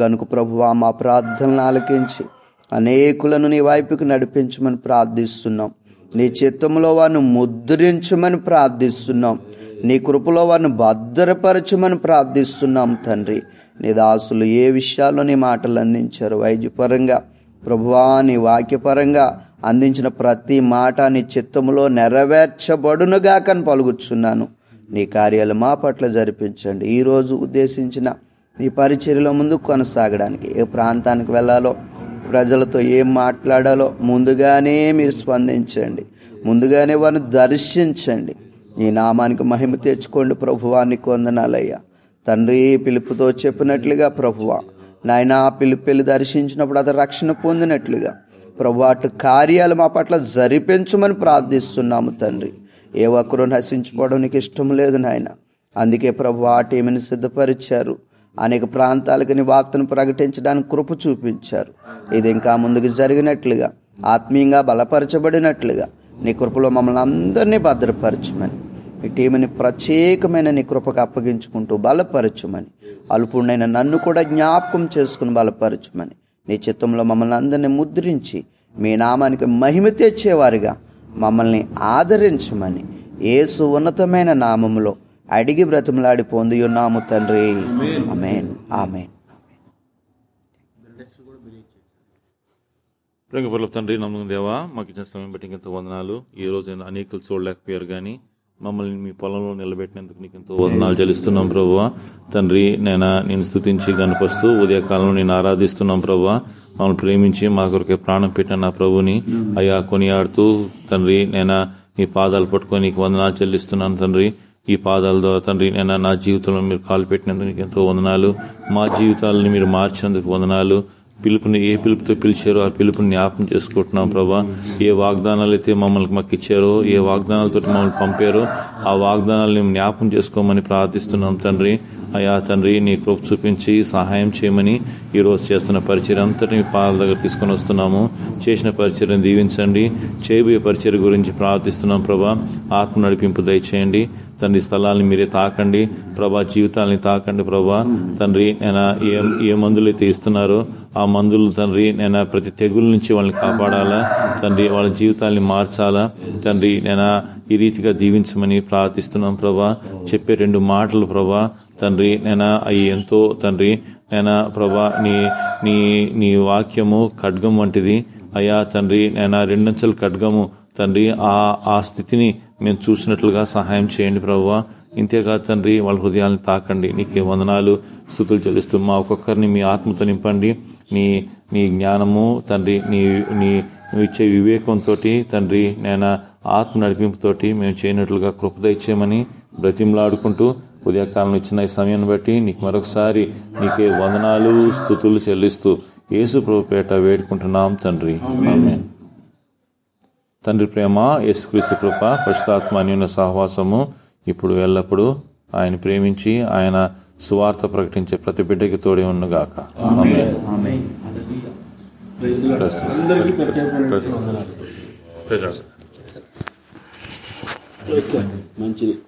గనుక ప్రభువా మా ప్రార్థనలు ఆలకించి అనేకులను నీ వైపుకి నడిపించమని ప్రార్థిస్తున్నాం. నీ చిత్తంలో వారిని ముద్రించమని ప్రార్థిస్తున్నాం. నీ కృపలో వారిని భద్రపరచమని ప్రార్థిస్తున్నాం తండ్రి. నీ దాసులు ఏ విషయాల్లో నీ మాటలు అందించారు? వైద్యపరంగా ప్రభువా నీ వాక్యపరంగా అందించిన ప్రతి మాట నీ చిత్తములో నెరవేర్చబడునుగా కని పలుకుచున్నాను. నీ కార్యాలు మా పట్ల జరిపించండి. ఈరోజు ఉద్దేశించిన నీ పరిచర్యలో ముందు కొనసాగడానికి ఏ ప్రాంతానికి వెళ్ళాలో ప్రజలతో ఏం మాట్లాడాలో ముందుగానే మీరు స్పందించండి. ముందుగానే వారిని దర్శించండి. నీ నామానికి మహిమ తెచ్చుకోండి ప్రభువానికి వందనాలయ్యా తండ్రి పిలుపుతో చెప్పినట్లుగా ప్రభువ నాయన పిలుపెళ్ళి దర్శించినప్పుడు అతను రక్షణ పొందినట్లుగా. ప్రభు అటు కార్యాలు మా పట్ల జరిపించమని ప్రార్థిస్తున్నాము తండ్రి. ఏ ఒక్కరూ నశించుకోవడం నీకు ఇష్టం లేదు నాయన. అందుకే ప్రభు ఆ టీమిని సిద్ధపరిచారు. అనేక ప్రాంతాలకు నీ వార్తను ప్రకటించడానికి కృప చూపించారు. ఇది ఇంకా ముందుకు జరిగినట్లుగా ఆత్మీయంగా బలపరచబడినట్లుగా. నీ కృపలో మమ్మల్ని అందరినీ భద్రపరచమని. ఈ ప్రత్యేకమైన నీ కృపకు అప్పగించుకుంటూ బలపరచుమని. అల్పుడైన నన్ను కూడా జ్ఞాపకం చేసుకుని బలపరచుమని. నీ చిత్తంలో మమ్మల్ని అందరినీ ముద్రించి మీ నామానికి మహిమ తెచ్చేవారుగా మమ్మల్ని ఆదరించమని. ఏసు ఉన్నతమైన నామములో అడిగి బ్రతిమలాడి పొంది ఉన్నాము తండ్రి. అమేన్ ఆమెన్. ప్రేమపర్ల తండ్రి నమ్మకం దేవా మాకు ఇచ్చిన సమయం బట్టి ఇంత వందనాలు. ఈ రోజు అనేకలు చూడలేకపోయారు కానీ మమ్మల్ని మీ పొలంలో నిలబెట్టినందుకు నీకు ఎంతో వందనాలు చెల్లిస్తున్నాం ప్రభువా. తండ్రి నేను నేను స్థుతించి కనిపిస్తూ ఉదయకాలంలో నేను ఆరాధిస్తున్నాం ప్రభువా. మమ్మల్ని ప్రేమించి మా కొరకే ప్రాణం పెట్టిన నా ప్రభుని అయ్యా కొనియాడుతూ తండ్రి నేను నీ పాదాలు పట్టుకొని నీకు వందనాలు చెల్లిస్తున్నాను తండ్రి. ఈ పాదాల ద్వారా తండ్రి నేను నా జీవితంలో మీరు కాలు పెట్టినందుకు నీకు ఎంతో వందనాలు. మా జీవితాలని మీరు మార్చినందుకు వందనాలు. పిలుపుని ఏ పిలుపుతో పిలిచారో ఆ పిలుపుని జ్ఞాపం చేసుకుంటున్నాం ప్రభా. ఏ వాగ్దానాలు అయితే మమ్మల్ని మాకు ఇచ్చారో ఏ వాగ్దానాలతో మమ్మల్ని పంపారో ఆ వాగ్దానాలను జ్ఞాపం చేసుకోమని ప్రార్థిస్తున్నాం తండ్రి. అయా తండ్రి నీ కృప చూపించి సహాయం చేయమని ఈరోజు చేస్తున్న పరిచయం అంతటి మీ పాదాల దగ్గర తీసుకొని వస్తున్నాము. చేసిన పరిచయం దీవించండి. చేయబోయే పరిచయం గురించి ప్రార్థిస్తున్నాం ప్రభా. ఆత్మ నడిపింపు దయచేయండి. తండ్రి స్థలాన్ని మీరే తాకండి. ప్రభా జీవితాలని తాకండి ప్రభా. తండ్రి నేను ఏ ఏ మందులు అయితే ఇస్తున్నారో ఆ మందులు తండ్రి నేను ప్రతి తెగుల నుంచి వాళ్ళని కాపాడాలా? తండ్రి వాళ్ళ జీవితాన్ని మార్చాలా? తండ్రి నేను ఈ రీతిగా జీవించమని ప్రార్థిస్తున్నాం ప్రభా. చెప్పే రెండు మాటలు ప్రభా. తండ్రి నేను అవి ఎంతో తండ్రి నేను ప్రభా నీ నీ నీ వాక్యము ఖడ్గం వంటిది. అయ్యా తండ్రి నేను రెండంచెల ఖడ్గము. తండ్రి ఆ ఆ స్థితిని మేము చూసినట్లుగా సహాయం చేయండి ప్రభువా. ఇంతేకాదు తండ్రి వాళ్ళ హృదయాలను తాకండి. నీకే వందనాలు స్థుతులు చెల్లిస్తూ మా ఒక్కొక్కరిని మీ ఆత్మతో నింపండి. నీ నీ జ్ఞానము తండ్రి నీ నీ ఇచ్చే వివేకంతో తండ్రి నేను ఆత్మ నడిపింపుతోటి మేము చేయనట్లుగా కృపద ఇచ్చేయమని బ్రతిమలాడుకుంటూ ఉదయకాలం ఇచ్చిన ఈ సమయాన్ని బట్టి నీకు మరొకసారి నీకే వందనాలు స్థుతులు చెల్లిస్తూ యేసు ప్రభు పేట వేడుకుంటున్నాం తండ్రి. తండ్రి ప్రేమ యేసుక్రీస్తు కృప పశుతాత్మ అన్యున సహవాసము ఇప్పుడు ఎల్లప్పుడూ ఆయన ప్రేమించి ఆయన సువార్త ప్రకటించే ప్రతి బిడ్డకి తోడే ఉన్నగాక ఆమేన్. అందరికీ ప్రత్యేకమైన ప్రజలు. మంచిది.